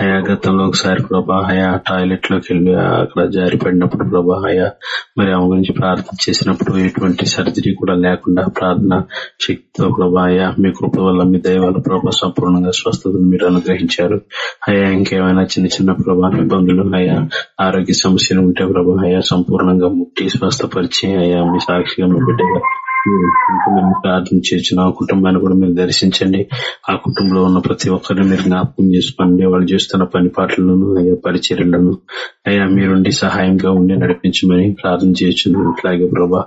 అయా గతంలో ఒకసారి ప్రభా అయా టాయిలెట్లోకి వెళ్ళి అక్కడ జారి పడినప్పుడు ప్రభా అయా మరి ఆమె గురించి ప్రార్థన చేసినప్పుడు ఎటువంటి సర్జరీ కూడా లేకుండా ప్రార్థన శక్తితో ప్రభా అయా మీ కృప వల్ల మీ దయ ప్రభా సంపూర్ణంగా స్వస్థతను మీరు అనుగ్రహించారు. అయా ఇంకేమైనా చిన్న చిన్న ప్రభా ఇబ్బందులు అయా ఆరోగ్య సమస్యలు ఉంటే ప్రభా అయా సంపూర్ణంగా ముట్టి స్వస్థ స్వస్థపరిచి అయ్యా మీ సాక్షిగా మీ బిడ్డగా. ప్రార్థన చేయొచ్చు ఆ కుటుంబాన్ని కూడా మీరు దర్శించండి. ఆ కుటుంబంలో ఉన్న ప్రతి ఒక్కరిని మీరు జ్ఞాపకం చేసుకోండి. వాళ్ళు చేస్తున్న పని పాటలను అయ్యా పరిచర్లను అయ్యా మీరుండి సహాయంగా ఉండి నడిపించమని ప్రార్థన చేయొచ్చు ఇట్లాగే ప్రభా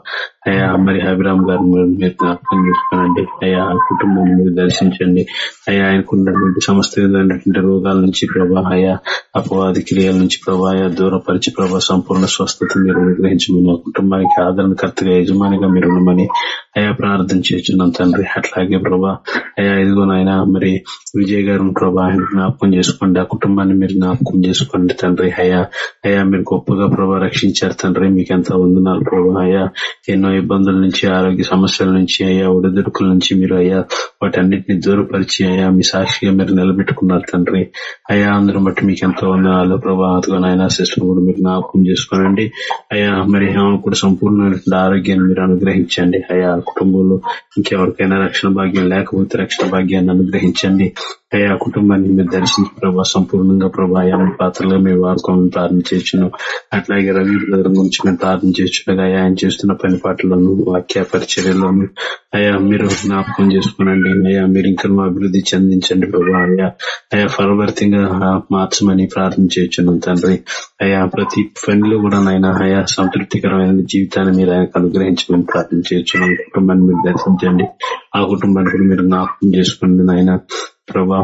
అయ్యా మరి హబిరామ్ గారు మీరు జ్ఞాపకం చేసుకోనండి. అయ్యా ఆ కుటుంబాన్ని మీరు దర్శించండి. అయ్యా ఆయనకున్నటువంటి సమస్త విధమైనటువంటి రోగాల నుంచి ప్రభా అయా అపవాది క్రియల నుంచి ప్రభా అయా దూరపరిచి ప్రభా సంపూర్ణ స్వస్థత మీరు అనుగ్రహించమని ఆ కుటుంబానికి ఆదరణకర్తగా యజమానిగా మీరు ఉండమని అయా ప్రార్థన చేస్తున్నాం తండ్రి అట్లాగే ప్రభా అయా ఇదిగో మరి విజయ్ గారు ప్రభా ఆయన జ్ఞాపకం చేసుకోండి ఆ కుటుంబాన్ని మీరు జ్ఞాపకం చేసుకోండి తండ్రి అయా అయా మీరు గొప్పగా ప్రభా రక్షించారు తండ్రి మీకు ఎంత వందనాలు ప్రభా అయా ఎన్నో ఇబ్బందుల నుంచి ఆరోగ్య సమస్యల నుంచి అయ్యా ఒడిదుడుకుల నుంచి మీరు అయ్యా వాటన్నిటిని దూరపరిచి అయ్యా మీ సాక్షిగా మీరు నిలబెట్టుకున్నారు తండ్రి అయ్యా అందరం బట్టి మీకు ఎంతో వందనాలు ప్రభా అదిగో సిస్టర్ కూడా మీరు జ్ఞాపకం చేసుకోనండి అయ్యా మరి ఆమె కూడా సంపూర్ణమైన ఆరోగ్యాన్ని మీరు అనుగ్రహించండి అయ్యా కుటుంబంలో ఇంకెవరికైనా రక్షణ భాగ్యం లేకపోతే రక్షణ భాగ్యాన్ని అనుగ్రహించండి. అయ్యా కుటుంబాన్ని మీరు దర్శించి ప్రభా సంపూర్ణంగా ప్రభా ఆయన పాత్రలో మేము వాడుకోవాలని ప్రార్థన చేస్తున్నాం అట్లాగే రవి బ్రదర్ గురించి మేము ప్రార్థన చేస్తుండగా అయా ఆయన చేస్తున్న పని పాటలను వాక్య పరిచర్యలను అయ్యా మీరు జ్ఞాపకం చేసుకునండి. అయ్యా మీరు ఇంకా అభివృద్ధి చెందించండి ప్రభా. అయ్యా అయా ఫలవర్తంగా మార్చమని ప్రార్థన చేస్తున్నాం తండ్రి. అయ్యా ప్రతి పనిలో కూడా నాయన అయా సంతృప్తికరమైన జీవితాన్ని మీరు ఆయనకు అనుగ్రహించమని ప్రార్థన చేయొచ్చు కుటుంబాన్ని మీరు దర్శించండి. ఆ కుటుంబాన్ని కూడా మీరు జ్ఞాపకం చేసుకోండి నాయన. ప్రభా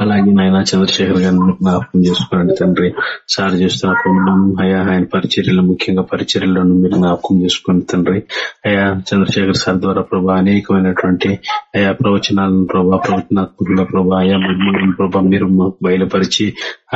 అలాగే నాయన చంద్రశేఖర్ గారిని జ్ఞాపకం చేసుకోండి తండ్రి. సార్ చేస్తున్న కుటుంబం అయా ఆయన పరిచర్యలు ముఖ్యంగా పరిచర్యలను మీరు జ్ఞాపకం చేసుకోండి తండ్రి. అయా చంద్రశేఖర్ సార్ ద్వారా ప్రభా అనేకమైనటువంటి అయా ప్రవచనాలను ప్రభా ప్రవచనాత్మకంగా ప్రభా అయా ప్రభా మీరు మాకు బయలుపరిచి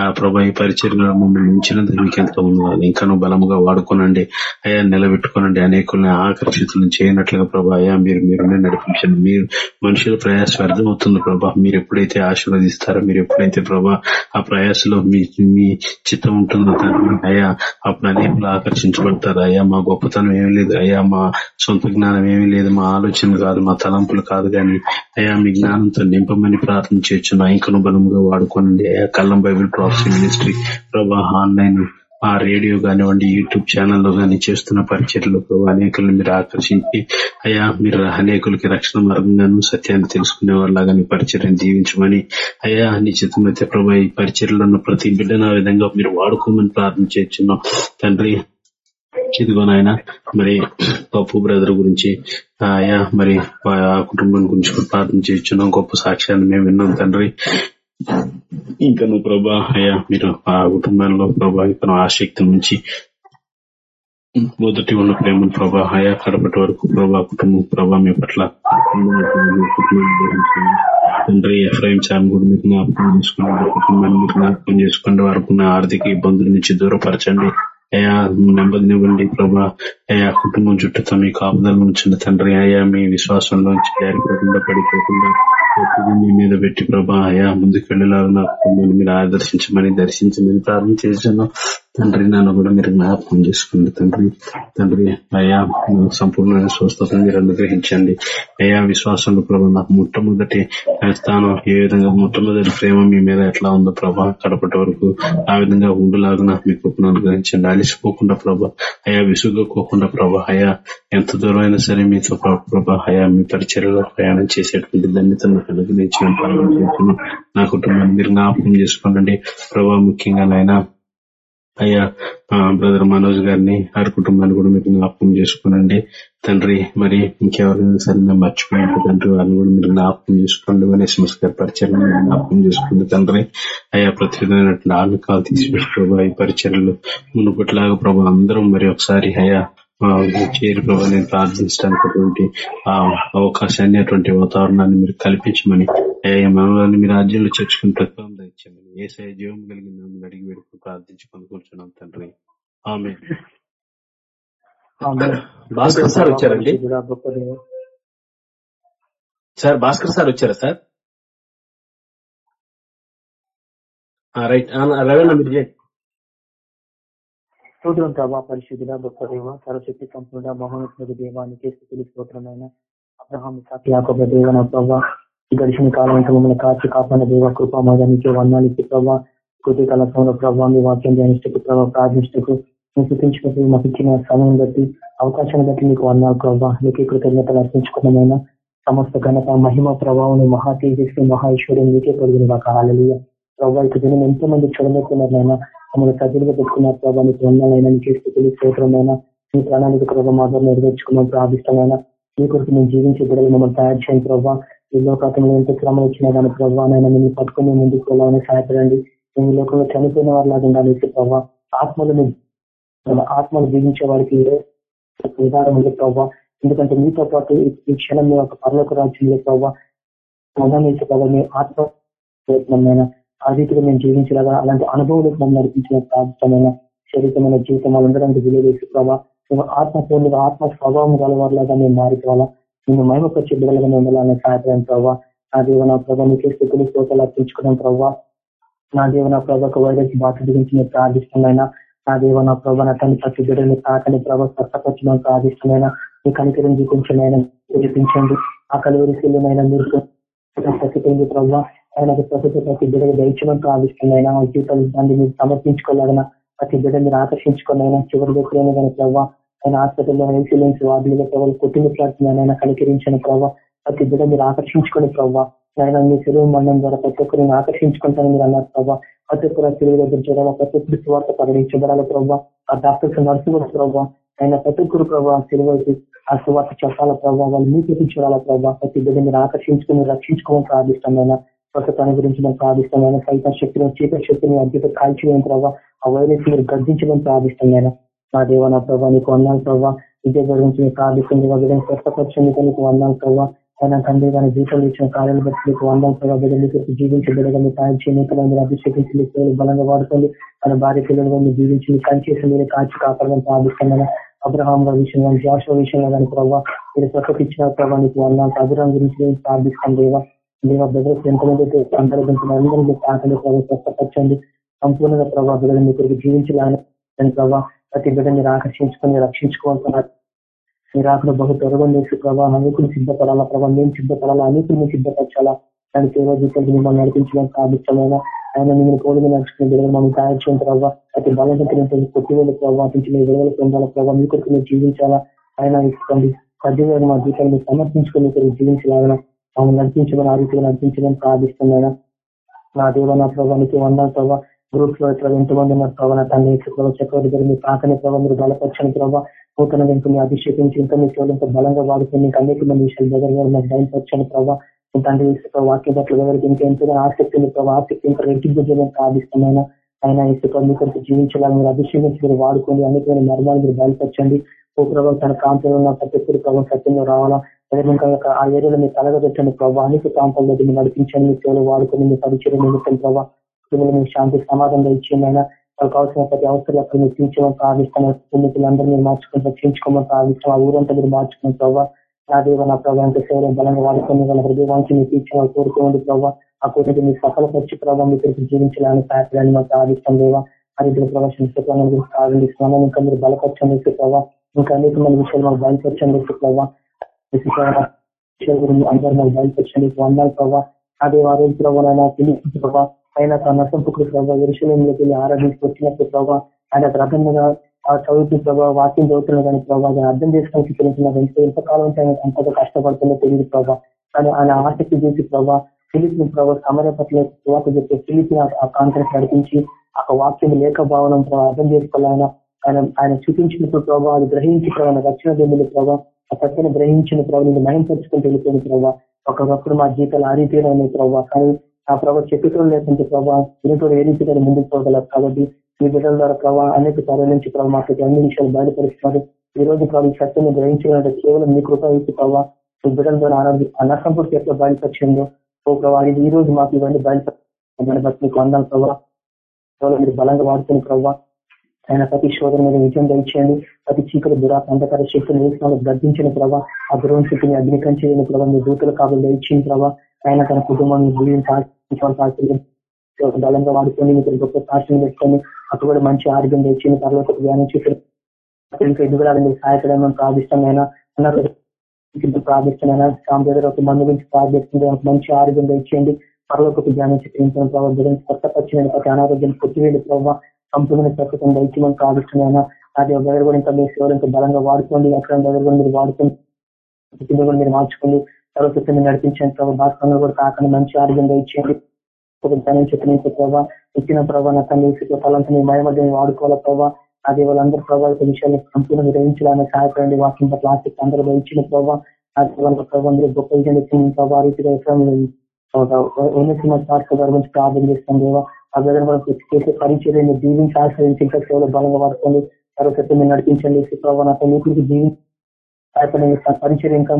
ప్రభా ఈ పరిచర్లో మమ్మల్ని ఉంచినందుకు మీకు ఎంతో ఉంది ఇంకాను బలముగా వాడుకోనండి. అయా నిలబెట్టుకోనండి. అనేకుల్ని ఆకర్షితులను చేయనట్లుగా ప్రభా అయా మీరు మీరునే నడిపించండి. మీరు మనుషుల ప్రయాసం అర్థమవుతుంది ప్రభా. మీరు ఎప్పుడైతే ఆశీర్వదిస్తారో మీరు ఎప్పుడైతే ప్రభా ఆ ప్రయాసలో మీ మీ చిత్తం ఉంటుందో తండ్రి అప్పుడు అనేకులు ఆకర్షించబడతారు. అయ్యా మా గొప్పతనం ఏమీ లేదు. అయ్యా మా సొంత జ్ఞానం ఏమీ లేదు. మా ఆలోచన కాదు మా తలంపులు కాదు కానీ అయా మీ జ్ఞానంతో నింపమని ప్రార్థన చేయొచ్చు నా ఇంకను బలముగా వాడుకోనండి. అయ్యా కళ్ళం బైబిల్ ప్రాఫ్సీ మినిస్ట్రీ ప్రభా ఆన్లైన్ ఆ రేడియో కానివ్వండి యూట్యూబ్ ఛానల్లో కానీ చేస్తున్న పరిచర్లు అనేకులను మీరు ఆకర్షించి అయ్యా మీరు అనేకులకి రక్షణ మార్గంగాను సత్యాన్ని తెలుసుకునే వాళ్ళగా నీ పరిచర్ని జీవించమని అయ్యా నిశ్చితమైతే ప్రభా ఈ పరిచర్లో ఉన్న ప్రతి బిడ్డను ఆ విధంగా మీరు వాడుకోమని ప్రార్థన చేస్తున్నాం. తండ్రి ఇదిగో నాయన మరి పప్పు బ్రదర్ గురించి ఆయా మరి ఆ కుటుంబం గురించి ప్రార్థన చేస్తున్నాం. గొప్ప సాక్ష్యాన్ని మేము విన్నాం తండ్రి. ఇంకా నువ్వు ప్రభా అయ్యా మీరు ఆ కుటుంబంలో ప్రభా ఇతను ఆసక్తి నుంచి మొదటి ఉన్న ప్రేమ ప్రభా అయా కడపటి వరకు ప్రభా కుటుంబం ప్రభా మీ పట్ల తండ్రి ఎఫ్రాయిం సార్ కూడా మీరు జ్ఞాపకం చేసుకోండి కుటుంబాన్ని మీరు జ్ఞాపకం చేసుకోండి వారికి ఉన్న ఆర్థిక ఇబ్బందుల నుంచి దూరపరచండి. అయా నెమ్మదినివ్వండి ప్రభా అయా కుటుంబం చుట్టూతో మీ కాపుదల ఉంచండి తండ్రి అయా మీ విశ్వాసంలోంచి జారిపోకుండా పడిపోకుండా మీ మీద పెట్టి ప్రభా అయా ముందుకెళ్ళేలాగా నా కుటుంబాన్ని మీరు ఆదర్శించమని దర్శించమని ప్రార్థన చేశాను తండ్రి నన్ను కూడా మీరు జ్ఞాపకం చేసుకోండి తండ్రి. తండ్రి అయ్యా సంపూర్ణమైన స్వస్థత మీరు అనుగ్రహించండి. అయ్యా విశ్వాసంలో ప్రభా నాకు మొట్టమొదటి స్థానం ఏ విధంగా మొట్టమొదటి ప్రేమ మీ మీద ఎట్లా ఉందో ప్రభా కడపటి వరకు ఆ విధంగా ఉండులాగా నాకు మీ కృపను అనుగ్రహించండి. అలిసిపోకుండా ప్రభా అయా విసుగకోకుండా ప్రభా అయా ఎంత దూరమైనా సరే మీతో ప్రభా అయా మీ పరిచర్లో ప్రయాణం చేసేటువంటి దాన్ని నాకు అనుగ్రహించిన నా కుటుంబాన్ని మీరు జ్ఞాపకం చేసుకోండి. ప్రభా ముఖ్యంగా నాయన అయ్యా బ్రదర్ మనోజ్ గారిని వారి కుటుంబాన్ని కూడా మీరు జ్ఞాపకం చేసుకునండి. తండ్రి మరి ఇంకెవరైనా సరే మేము మర్చిపోయినట్టు తండ్రి వారిని కూడా మీరు జ్ఞాపకం చేసుకోండి. అనేసి గారి పరిచయం జ్ఞాపకం చేసుకోండి తండ్రి. అయ్యా ప్రత్యేకమైనటువంటి ఆత్మకాలు తీసిపెట్టి ప్రభావ ఈ పరిచయలు మునుపట్లాగా ప్రభావ అందరం మరి ఒకసారి అయ్యా చేరి ప్రభావ నేను ప్రార్థించడానికి ఆ అవకాశాన్ని అటువంటి వాతావరణాన్ని మీరు కల్పించమని మనల్ని మీ రాజ్యంలో చేర్చుకుని ప్రతిఫలం తెచ్చామని ఏ సయ జీవం కలిగిన అడిగి వేడుకు ప్రార్థించుకొని కూర్చున్నాం తండ్రి. ఆమె భాస్కర్ సార్ వచ్చారండి? సార్ భాస్కర్ సార్ వచ్చారా సార్? రైట్. రవీణ మీరు స్తోత్రం ప్రభా పరిశుద్ధుడ గొప్ప దేవ సరస్వతి సంపూర్ణ మహోన్నతుడు దేవానికి స్థితులు స్తోత్రమైన అబ్రహాం సాకియాకొక దేవన ప్రభా ఈ గడిచిన కాలం అంతా మమ్మల్ని కాచి కాపాడిన దేవ కృపామాదానికి వర్ణాలు ఇచ్చి ప్రభా కృతి కళాసంలో ప్రభావ మీ వాక్యం ధ్యానిస్తకు ప్రభావ ప్రార్థించటకు మేము చూపించుకుంటూ మాకు ఇచ్చిన సమయం బట్టి అవకాశాన్ని బట్టి మీకు వర్ణాలు ప్రభావ మీకు కృతజ్ఞతలు అర్పించుకున్నమైన సమస్త ఘనత మహిమ ప్రభావం మహా తేజస్వి మహా ఐశ్వర్యం మీకే పొడిగిన మాకు హాలలుగా ప్రభావ ఇక ఎంతో మంది చూడలేకున్నారైనా మమ్మల్ని సజ్జలుగా పెట్టుకున్నారు ప్రభావ మీకు వందలైనా నీకు స్థితులు స్తోత్రమైనా మీ ప్రణాళిక ప్రభావ మాతో నెరవేర్చుకున్నాం ప్రార్థిష్టమైన మీ కొరకు మేము జీవించే బిడ్డలు మమ్మల్ని తయారు చేయండి ప్రభావ ఈ లోకంలో ఎంత శ్రమ వచ్చినా కానీ ప్రభావ నైనా మేము పట్టుకుని ముందుకు వెళ్ళాలని సహాయపడండి. మేము ఈ లోకంలో చనిపోయిన వారిలాగా ఉండాలి ప్రభావ ఆత్మలను ఆత్మలు జీవించే వారికి విధానం ఉంది ప్రభావ ఎందుకంటే మీతో పాటు ఈ క్షణం మీ ఒక పర్లోక రాజ్యంలో ప్రభావ ప్రభావ మీ ఆత్మ ప్రయత్నమైన ఆ రీతిగా మేము జీవించలాగా అలాంటి అనుభవం మమ్మల్ని నడిపించిన ప్రార్థమైన శరీరమైన జీవితం వాళ్ళందరూ విలువేసి ప్రభావ మేము ఆత్మపూర్ణంగా ఆత్మ స్వభావం గలవారులాగా మేము మారిపోవాలా మేము మహిమపరిచే బిడ్డలుగా మేము ఉండాలని సహాయపడిన ప్రభావ నా దేవ నా ప్రభావ నీకే స్థితులు కోతలు అర్పించుకున్నాం ప్రభావ నా దేవ నా ప్రభావ వైరస్ బాధ గురించి మేము ప్రార్థిష్టమైన నా దేవ నా ప్రభావ నా తల్లి ప్రతి బిడ్డని తాకని ప్రభావ స్వస్థపరచడం ప్రార్థిస్తున్నాయినా మీ కనికరం చూపించమైనా చూపించండి. ఆ కలివరి శిల్యమైన మీరు ప్రతిపోయింది ప్రభావ ఆయన ప్రస్తుత ప్రతి బిడ్డగా దయచడం ప్రార్థిస్తున్నాయినా ఆ జీవితాలు దాన్ని మీరు సమర్పించుకోలేదనా ప్రతి బిడ్డ మీరు ఆకర్షించుకున్నాయినా చివరి దగ్గర కానీ ప్రభావ ఆయన హాస్పిటల్లో ఇన్సూరెన్స్ వార్డులుగా ప్రభావం కుటుంబ ఆయన కనికరించిన ప్రభావ ప్రతి బిడ్డ మీరు ఆకర్షించుకుని ప్రభావ ఆయన మీ చెరువు మండలం ద్వారా ప్రతి ఒక్కరిని ఆకర్షించుకుంటాను మీరు అన్నారు ప్రభావ ప్రతి ఒక్కరు తెలుగు దగ్గర చూడాలా? ప్రతి ఒక్కరి స్వార్థ ప్రకటించబడాలి ప్రభావ ఆ డాక్టర్స్ నర్సు కూడా ప్రభావ ఆయన ప్రతి ఒక్కరు ప్రభావ తెలుగు ఆ సువార్త చెప్పాలా ప్రభావ వాళ్ళు మీకు చూడాలా ప్రభావ ప్రతి బిడ్డ మీరు ఆకర్షించుకుని రక్షించుకోమని ప్రార్థిస్తున్నాను గురించి మేము ప్రార్థిస్తున్నాను సైతం శక్తిని చీకటి శక్తిని అద్భుత కాల్చివేయం ప్రభావ ఆ వైరస్ మీరు గర్జించడం ప్రార్థిస్తున్నాను నా దేవ నా ప్రభావ నీకు వందాలు ప్రభావ విద్య గురించి మీకు ప్రార్థిస్తుంది బిడ్డను స్వస్థపరిచింది నీకు వందాలు ప్రభావ తండ్రి దాని జీవితంలో ఇచ్చిన కార్యాలు బట్టి మీకు వందాలు ప్రభావ బిడ్డ మీకు జీవించి బిడ్డగా మీ తయారు చేయని మీరు అభిషేకించి బలంగా వాడుకోండి. తన భార్య పిల్లలుగా మీరు జీవించి కంచేసి మీరు కాల్చి కాపాడమని ప్రార్థిస్తున్నాను అబ్రహాం గారి విషయంలో జాషో విషయంలో కానీ ప్రభావ మీరు ప్రకటించిన ఇచ్చిన ప్రభావ నీకు వందాలు అభిరాం గురించి ప్రార్థిస్తాం దేవా. మీ బ్రదర్స్ ఎంతమంది అందరూ అందరినీ ప్రభావ స్వస్థపరచండి. సంపూర్ణంగా ప్రభావ బిడ్డలు మీ కొరకు జీవించాలని ప్రభావ ప్రతి బిడ్డ మీరు ఆకర్షించుకొని రక్షించుకోవాలన్నారు మీరు ఆకలి బహు త్వరగా నేసి ప్రభావ అనేకులు సిద్ధపడాలా ప్రభావ మేము సిద్ధపడాలా అనేకులు సిద్ధపరచాలా? దాని సేవ జీవితానికి మిమ్మల్ని నడిపించడం సాధించమైన ఆయన మిమ్మల్ని కోడిని నడుచుకునే బిడ్డలు మనం తయారు చేయడం ప్రభావ ప్రతి బలవంతులు కొట్టివేలు ప్రభావ నుంచి మీ విడుదల పొందాల ప్రభావ మీ కొరకు మీరు జీవించాలా? ఆయన ఇస్తుంది సజీవంగా మా మీరు సమర్పించుకుని మీరు జీవించాలన్నా మమ్మల్ని నడిపించమని ఆ రీతిగా నడిపించమని ప్రార్థిస్తున్నాయినా నా దేవ నా ప్రభావానికి వందల ప్రభావ గ్రూప్లో ఇట్లా ఎంతమంది ఉన్నారు ప్రభావ నా తండ్రి ప్రభావ చక్రవర్తి గారు మీ ప్రాకని ప్రభావ మీరు బలపరచని ప్రభావ నూతన ఇంకా మీ అభిషేకించి ఇంకా మీ సేవలు ఇంకా బలంగా వాడుకుని మీకు అనేక మంది విషయాలు దగ్గర గారు బయలుపరచని ప్రభావ తండ్రి వాక్య పట్ల ఎవరికి ఇంకా ఎంతగా ఆసక్తి ఉంది ప్రభావ ఆసక్తి ఇంకా రెట్టింపు చేయడం ప్రార్థిస్తున్నాయినా ఆయన ఇసుక మీ కొరకు జీవించాలని మీరు అభిషేకించి మీరు వాడుకోండి అనేకమైన మర్మాలు మీరు బయలుపరచండి. ఓ ప్రభావం తన ప్రాంతంలో ఉన్న ప్రతి ఒక్కరు ప్రభావం సత్యంలో రావాలా? ఇంకా ఆ ఏరియాలో మీరు తలగబెట్టండి ప్రభావ అనేక ప్రాంతాల దగ్గర మీరు నడిపించండి. మీ సేవలు వాడుకొని మీ పరిచయం నిమిత్తం ప్రభావ మీకు శాంతి సమాధానం ఇచ్చింది అయినా. వాళ్ళకి కావాల్సిన ప్రతి అవసరం అక్కడ మీరు తీర్చమని ప్రార్థిస్తాను. ఎన్నికలందరూ మీరు మార్చుకొని రక్షించుకోమని ప్రార్థిస్తాం ఆ ఊరంతా మీరు మార్చుకుని ప్రభావ నా దేవ నా ప్రభావ ఎంత సేవలు బలంగా వాడుకొని వాళ్ళ హృదయవాంచి మీరు తీర్చిన కోరుకోండి ప్రభావ ఆ కోరిక మీరు సఫలపరిచి ప్రభావ మీ తిరిగి జీవించాలని సహాయపడాలని మాకు ప్రార్థిస్తాం దేవా. అది ప్రవేశించుకోవాలని గురించి ప్రారంభిస్తున్నాము ఇంకా మీరు బలపరచండి ప్రభావ ఇంకా అనేక మంది విషయాలు మాకు బయలుపరచండి ప్రభావ అందరూ బయలుపరచండి వందాలు ప్రభావ అదే వారి ప్రభావ తెలియదు ప్రభావ ఆయన తన నష్టపుకుడు ప్రభావ విషయంలోకి వెళ్ళి ఆరాధించి వచ్చినప్పుడు ప్రభావ ఆయన రథం మీద చదువుతూ ప్రభావ వాక్యం చదువుతున్నా కానీ ప్రభావ అర్థం చేసుకోవడానికి తెలుస్తున్నారు ఎంత ఎంతకాలం ఆయన అంతగా కష్టపడుతుందో తెలియదు ప్రభావ కానీ ఆయన ఆసక్తి చేసి ప్రభావ ఫిలిప్ ప్రభావ సమర పట్ల యువత చెప్పే ఫిలిప్ ఆ కాన్ఫరెన్స్ నడిపించి ఆ వాక్యం లేక భావనం అర్థం చేసుకోవాలన్నా ఆయన ఆయన చూపించినప్పుడు ప్రభావ అది గ్రహించి ప్రభావ రక్షణ దేవుని ప్రభావ ఆ సత్యను గ్రహించిన ప్రభావ నేను మయంపరుచుకుంటూ వెళ్ళిపోయిన ప్రభావ ఒకప్పుడు మా జీతాలు ఆ రీతిగా ఉన్నాయి ప్రభావ కానీ ఆ ప్రభావ చెప్పుకోవడం లేకుంటే ప్రభావ వినటోడు ఏ రీతిగా ముందుకు పోగలరు కాబట్టి మీ బిడ్డల ద్వారా ప్రభావ అనేక సార్లు నుంచి ప్రభావ మాకు అన్ని విషయాలు బయటపరుస్తున్నారు ఈ రోజు ప్రభావ ఈ సత్యాన్ని గ్రహించాలంటే కేవలం మీ కృప ఇచ్చి ప్రభావ మీ బిడ్డల ద్వారా ఆరోగ్య అనసంపూర్తి ఎట్లా బయలుపరిచిందో ఓ ప్రభావ ఈ రోజు మాకు ఇవన్నీ బయలుపరి బట్టి మీకు వందాలు ప్రభావ మీరు బలంగా వాడుతున్న ప్రభావ ఆయన ప్రతి శోధన మీద విజయం దయచేయండి. ప్రతి చీకటి దురాత్మ అంధకార శక్తిని వేసిన గర్దించిన ప్రభావ ఆ గురువుని స్థితిని అగ్నికంచిన ప్రభావ మీ దూతలు కాబట్టి దయచిన ప్రభావ ఆయన తన కుటుంబాన్ని గురించి బలంగా వాడుకొని మీకు గొప్ప సాక్షిని పెట్టుకొని అక్కడ కూడా మంచి ఆరోగ్యం తెచ్చిన తర్వాత ధ్యానం చేసి ఇంకా ఎదుగుదల సహాయపడమని ప్రార్థిష్టమైన అన్నారు ప్రార్థిస్తున్నాను సాంప్రదాయ ఒక మందు గురించి ప్రార్థిస్తుంది మంచి ఆరోగ్యం తెచ్చేయండి పరలోకి ధ్యానం చిత్రించిన ప్రభావ గురించి కొత్త పచ్చిన ప్రతి అనారోగ్యం కొట్టివేడి ప్రభావ సంపూర్ణ స్వచ్ఛతం దయచేయమని ప్రార్థిస్తున్నాను అది దగ్గర కూడా ఇంకా మీ సేవలు ఇంకా బలంగా వాడుకోండి అక్కడ దగ్గర కూడా మీరు వాడుకోండి కూడా మీరు మార్చుకోండి. తర్వాత మీరు నడిపించండి ప్రభావ భాస్కరంగా కూడా కాకుండా మంచి ఆరోగ్యం దయచేయండి ఒక ధనం చెప్పిన ప్రభావ ఇచ్చిన ప్రభావ నా తండ్రి ఫలంతో మీ మయమధ్యం వాడుకోవాలా ప్రభావ అది వాళ్ళందరూ ప్రభావిత విషయాన్ని సంపూర్ణ గ్రహించాలని సహాయపడండి. వాక్యం పట్ల ఆసక్తి అందరూ ఇచ్చిన ప్రభావ అది వాళ్ళ ప్రభావం గొప్ప విజయం ఇచ్చిన ప్రభావ రీతిగా ఉన్నత సాక్షి గారి ప్రార్థన చేస్తాం దేవా. ఆ మనం చేసే పరిచయం దీవించి ఆశ్రయించి ఇంకా సేవలు బలంగా వాడుకోండి తర్వాత మీరు నడిపించండి ప్రభావ నాతో మీకు జీవించి పరిచయం ఇంకా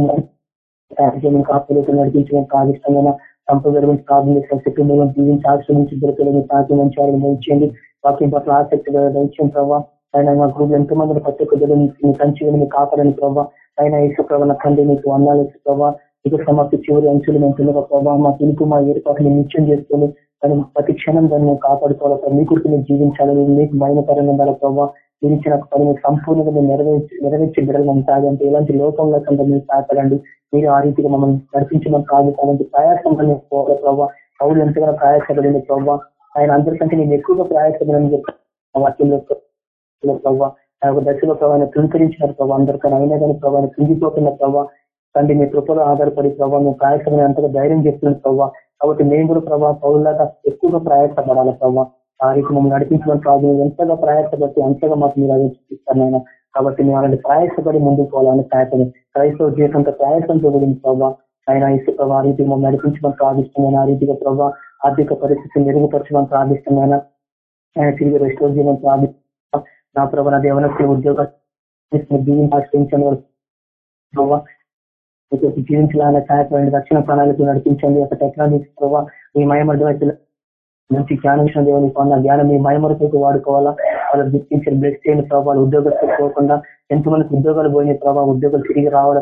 ఇంకా నడిపించడం ప్రాదిష్టమైన సంపద గురించి ప్రార్థన చేస్తాం కుటుంబంలో దీవించి ఆశ్రయించి దొరకలేదు తాకి మంచి వారిని ఇచ్చేయండి వాక్యం పట్ల ఆసక్తి దయచేయం ప్రభావ ఆయన మా గ్రూప్ ఎంతో మంది ప్రతి ఒక్క మీ కంచి కాపాడని ప్రభావ ఆయన ఇసు ప్రభావ తండ్రి మీకు అన్నాలు ఇసు ప్రభావ ఇక సమాప్తి చివరి అంచులు మేము పిల్లల ప్రభావ మా పిలుపు మా ఏర్పాట్లు నిత్యం చేసుకుని కానీ ప్రతి క్షణం దాన్ని మేము కాపాడుకోవాలి మీ కొరకు మీరు జీవించాలని మీకు మహిమకరంగా ఉండాలి ప్రభావ మీరు ఇచ్చిన పని మీకు సంపూర్ణంగా మీరు నెరవేర్చి నెరవేర్చి బిడ్డలు మనం తాగంటే ఎలాంటి లోకంలో కంటే మీరు సహాయపడండి మీరు ఆ రీతిగా మమ్మల్ని నడిపించమని కాదు కాబట్టి ప్రయాసం పోవాలి ప్రభావ పౌరులు ఎంతగానో ప్రయాసపడింది ప్రభావ ఆయన అందరికంటే నేను ఎక్కువగా ప్రయాసపడని చెప్పి వాక్యంలో ప్రభావ ఆయన ఒక దశలో ప్రభావం తుంకరించినారు ప్రభావ అందరికన్నా. అయినా కానీ ప్రభావం తుంగిపోతున్న ప్రభావ తండ్రి మీ కృపలో ఆధారపడి ప్రభావ మేము ప్రయాసమైన అంతగా ధైర్యం చేస్తున్న ప్రభావ కాబట్టి మేము కూడా ప్రభావ పౌరులాగా ఎక్కువగా ప్రయాసపడాలి ప్రభావ ఆ రీతి మమ్మల్ని నడిపించడం కాదు. ఎంతగా ప్రయాసపడి అంతగా మాకు మీరు అది చూపిస్తాను కాబట్టి మేము అలాంటి ప్రయాసపడి ముందుకు పోవాలని ప్రయత్నం క్రైస్తవ జీవితంతో ప్రయాసంతో కూడింది ప్రభావ ఆయన ఇసు ప్రభావ ఆ రీతి మమ్మల్ని నడిపించడం ప్రార్థిస్తున్నాను. ఆ రీతిగా ప్రభావ ఆర్థిక పరిస్థితిని మెరుగుపరచడం ప్రార్థిస్తున్నాను. ఆయన తిరిగి రెస్టోర్ చేయడం ప్రార్థిస్తున్నాను. నా ప్రభావ నా దేవనస్తులు ఉద్యోగాలు జీవించాల్సించండి ప్రభావ జీవించాలని సహాయపడండి రక్షణ ప్రణాళిక నడిపించండి. ఒక టెక్నాలజీ ప్రభావ మీ మయమర్థమైతే మంచి జ్ఞానం ఇచ్చిన దేవుని పొందాలి జ్ఞానం మీ మయమరపు వాడుకోవాలా? వాళ్ళు గుర్తించిన బ్లెస్ చేయని ప్రభావాలు ఉద్యోగస్తులు పోకుండా ఎంతమందికి ఉద్యోగాలు పోయిన ప్రభావ. ఉద్యోగాలు తిరిగి రావాలి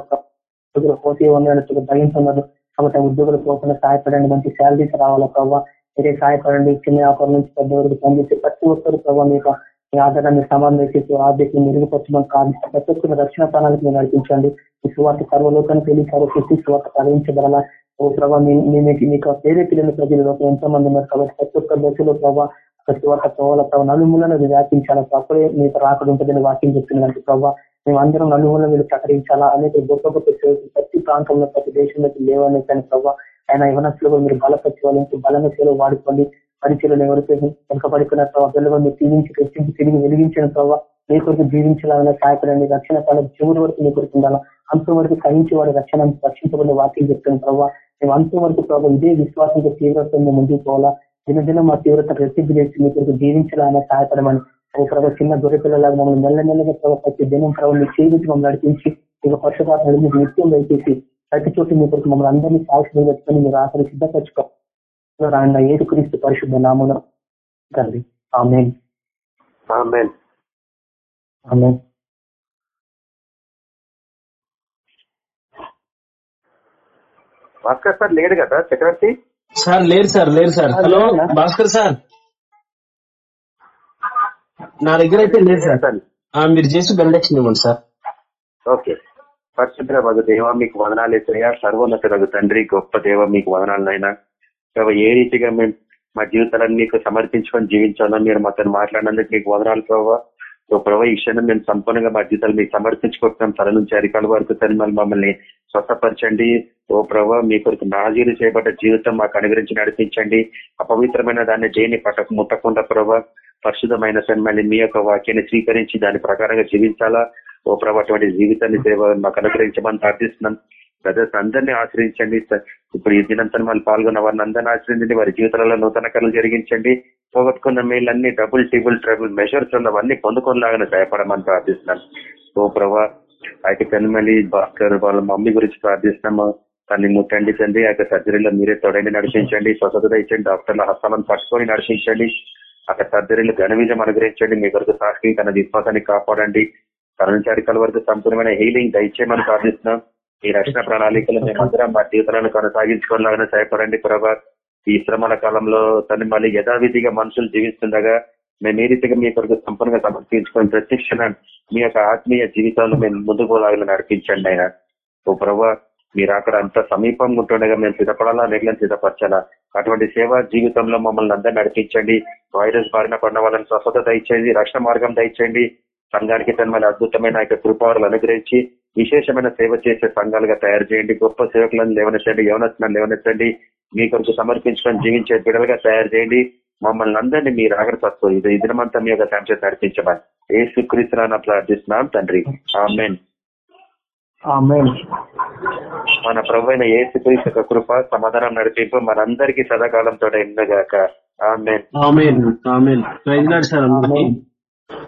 ఉద్యోగులు పోతే ఉన్నట్టు భయంతున్నారు కాబట్టి ఉద్యోగులు పోకుండా సహాయపడండి. మంచి శాలరీస్ రావాలా ప్రభావ. మీరే సహాయపడండి. చిన్న వ్యాపారం నుంచి పెద్ద వరకు పనిచేసి ప్రతి ఒక్కరు ప్రభావ మీకు ఆధారాన్ని సమానం చేసి ఆర్థిక మెరుగుపరచడం కాదు. ప్రతి ఒక్కరి రక్షణ ప్రాణాలకు మీరు నడిపించండి. ఈ సువార్త సర్వలోకానికి వెళ్ళి సర్వశక్తి సువార్త తరలించగల ఓ ప్రభావ మీకు పేరే పిల్లల ప్రజలు ఎంతో మంది ఉన్నారు కాబట్టి ప్రతి ఒక్క దశలో ప్రభావ ప్రతి ఒక్క పోవాల ప్రభావ నలుమూలను వ్యాపించాలా అప్పుడే మీకు రాకడ ఉంటుందని వాక్యం చెప్తున్నదంటే ప్రభావ మేము అందరం నలుమూల మీరు ప్రకటించాలా? అనేక గొప్ప గొప్ప ప్రతి ప్రాంతంలో ప్రతి దేశంలో లేవని కానీ ప్రభావ ఆయన యవనస్తులు మీరు బలపరిచే వాళ్ళు బలంగా సేవలు వాడుకోండి. పరిచయలు ఎవరు వెనుకబడిపోయిన ప్రభావ పిల్లలు మీరు తీవించి తెచ్చించి తిరిగి వెలిగించిన ప్రభావ మీ కొరకు జీవించాలన్న సహాయపడండి రక్షణ కాలం చివరి వరకు మీ కొరకు ఉండాలా? అంతం వరకు సహించి వాడి రక్షణ రక్షించబడిన వాక్యం చెప్తున్న ప్రభావ మేము అంతం వరకు ప్రభావ ఇదే విశ్వాసంతో తీవ్రత ముందుకు పోవాలా? దినదినం మా తీవ్రత రెసిపీ చేసి మీ కొరకు జీవించాలన్న సహాయపడమని ఓ ప్రభావ చిన్న గొర్రెపిల్లలాగా మమ్మల్ని మెల్ల మెల్లగా ప్రభావ ప్రతి దినం ప్రభావం మీ చేయించి మమ్మల్ని నడిపించి ఇక పక్షపాతం నిత్యం దయచేసి ప్రతి చోటు మీ కొరకు మమ్మల్ని అందరినీ సాక్షి పెట్టుకుని మీరు ఆఖరి ఆయన ఏడు క్రీస్తు పరిశుద్ధ నామూన తండ్రి. ఆమె ఆమె భాస్కర్ సార్ లేడు కదా? చక్రవర్తి? సార్ లేరు సార్ లేరు సార్. Hello Bhaskar sir. నా దగ్గర అయితే లేదు సార్. ఆ, మీరు చేసి బెండక్షన్ ఇవ్వండి సార్. ఓకే. మగ దేవ మీకు వదనాలు ఎత్తయ్యా సర్వోన్నత తండ్రి గొప్ప దేవ మీకు వదనాలనైనా ప్రభావ ఏ రీతిగా మేము మా జీవితాలను మీకు సమర్పించుకొని జీవించాలని మీరు మాతో మాట్లాడినందుకు మీకు వదనాలు ప్రభావ సో ప్రభావ ఈ క్షణం మేము సంపూర్ణంగా మా జీవితాలు మీకు సమర్పించుకుంటున్నాం. తల నుంచి అధికారుల వరకు తను మమ్మల్ని స్వస్థపరచండి. ఓ ప్రభావ మీ కొరకు నాజీలు చేయబడ్డ జీవితం మాకు అనుగ్రహించి నడిపించండి. అపవిత్రమైన దాన్ని దేని పట్ట ముట్టకుండా ప్రభావ పరిశుద్ధమైన సన్మల్ని మీ యొక్క వాక్యాన్ని స్వీకరించి దాని ప్రకారంగా జీవించాలా? ఓ ప్రభావ అటువంటి జీవితాన్ని సేవ మాకు అనుగ్రహించమని ప్రార్థిస్తున్నాం. బ్రదర్స్ అందరినీ ఆశ్రయించండి. ఇప్పుడు ఈ దినంతా వాళ్ళు పాల్గొన్న వారిని అందరినీ ఆశ్రయించండి. వారి జీవితాలలో నూతన కళలు జరిగించండి. పోగొట్టుకున్న మేలన్నీ డబుల్ టేబుల్ ట్రబుల్ మెషర్స్ ఉన్నవన్నీ పొందుకోలాగానే సహాయపడమని ప్రార్థిస్తున్నాను. ఓ ప్రభా అయితే కనుమలి భాస్కర్ వాళ్ళ మమ్మీ గురించి ప్రార్థిస్తున్నాము. తన్ని ముట్టండి తండ్రి. ఆ యొక్క సర్జరీలో మీరే తోడండి నడిపించండి. స్వస్థత ఇచ్చండి డాక్టర్ల హస్తాలను పట్టుకొని నడిపించండి. అక్కడ సర్జరీలు ఘన విజయం అనుగ్రహించండి. మీ కొరకు సాక్షి తన విశ్వాసాన్ని కాపాడండి. కర్మచారికల వరకు సంపూర్ణమైన హీలింగ్ దయచేయమని ప్రార్థిస్తున్నాం. ఈ రక్షణ ప్రణాళికలు మేమందరం మా జీవితాలను కొనసాగించుకోవాలని సహాయపడండి ప్రభా ఈ శ్రమల కాలంలో తను మళ్ళీ యథావిధిగా మనుషులు జీవిస్తుండగా మేము ఏ రీతిగా మీ కొరకు సంపూర్ణంగా సమర్పించుకొని ప్రత్యక్ష మీ యొక్క ఆత్మీయ జీవితాలను మేము ముందుకు నడిపించండి ఆయన. ఓ ప్రభా మీరు అక్కడ అంత సమీపంగా ఉంటుండగా మేము సిద్ధపడాలా మేఘలను సిద్ధపరచాలా? అటువంటి సేవా జీవితంలో మమ్మల్ని అందరూ నడిపించండి. వైరస్ బారిన పడిన వాళ్ళని స్వస్థత దయచేయండి రక్షణ మార్గం దయచేయండి. సంఘానికి తన అద్భుతమైన యొక్క కృపాలను అనుగ్రహించి విశేషమైన సేవ చేసే సంఘాలుగా తయారు చేయండి. గొప్ప సేవకులను లేవనెత్తండి. యవనత్నాన్ని లేవనెత్తండి. మీ కొరకు సమర్పించడం జీవించే బిడలుగా తయారు చేయండి. మమ్మల్ని అందరినీ మీరు ఆగ్రహం ఇది దినమంతా మీ యొక్క శాంతి నడిపించమని ఏ సుక్రీస్తున్నా ప్రార్థిస్తున్నాం తండ్రి. ఆమెన్. మన ప్రభు అయిన ఏ సుక్రీస్తు కృప సమాధానం నడిపింపు మనందరికీ సదాకాలంతో ఎండగాక ఆమెన్.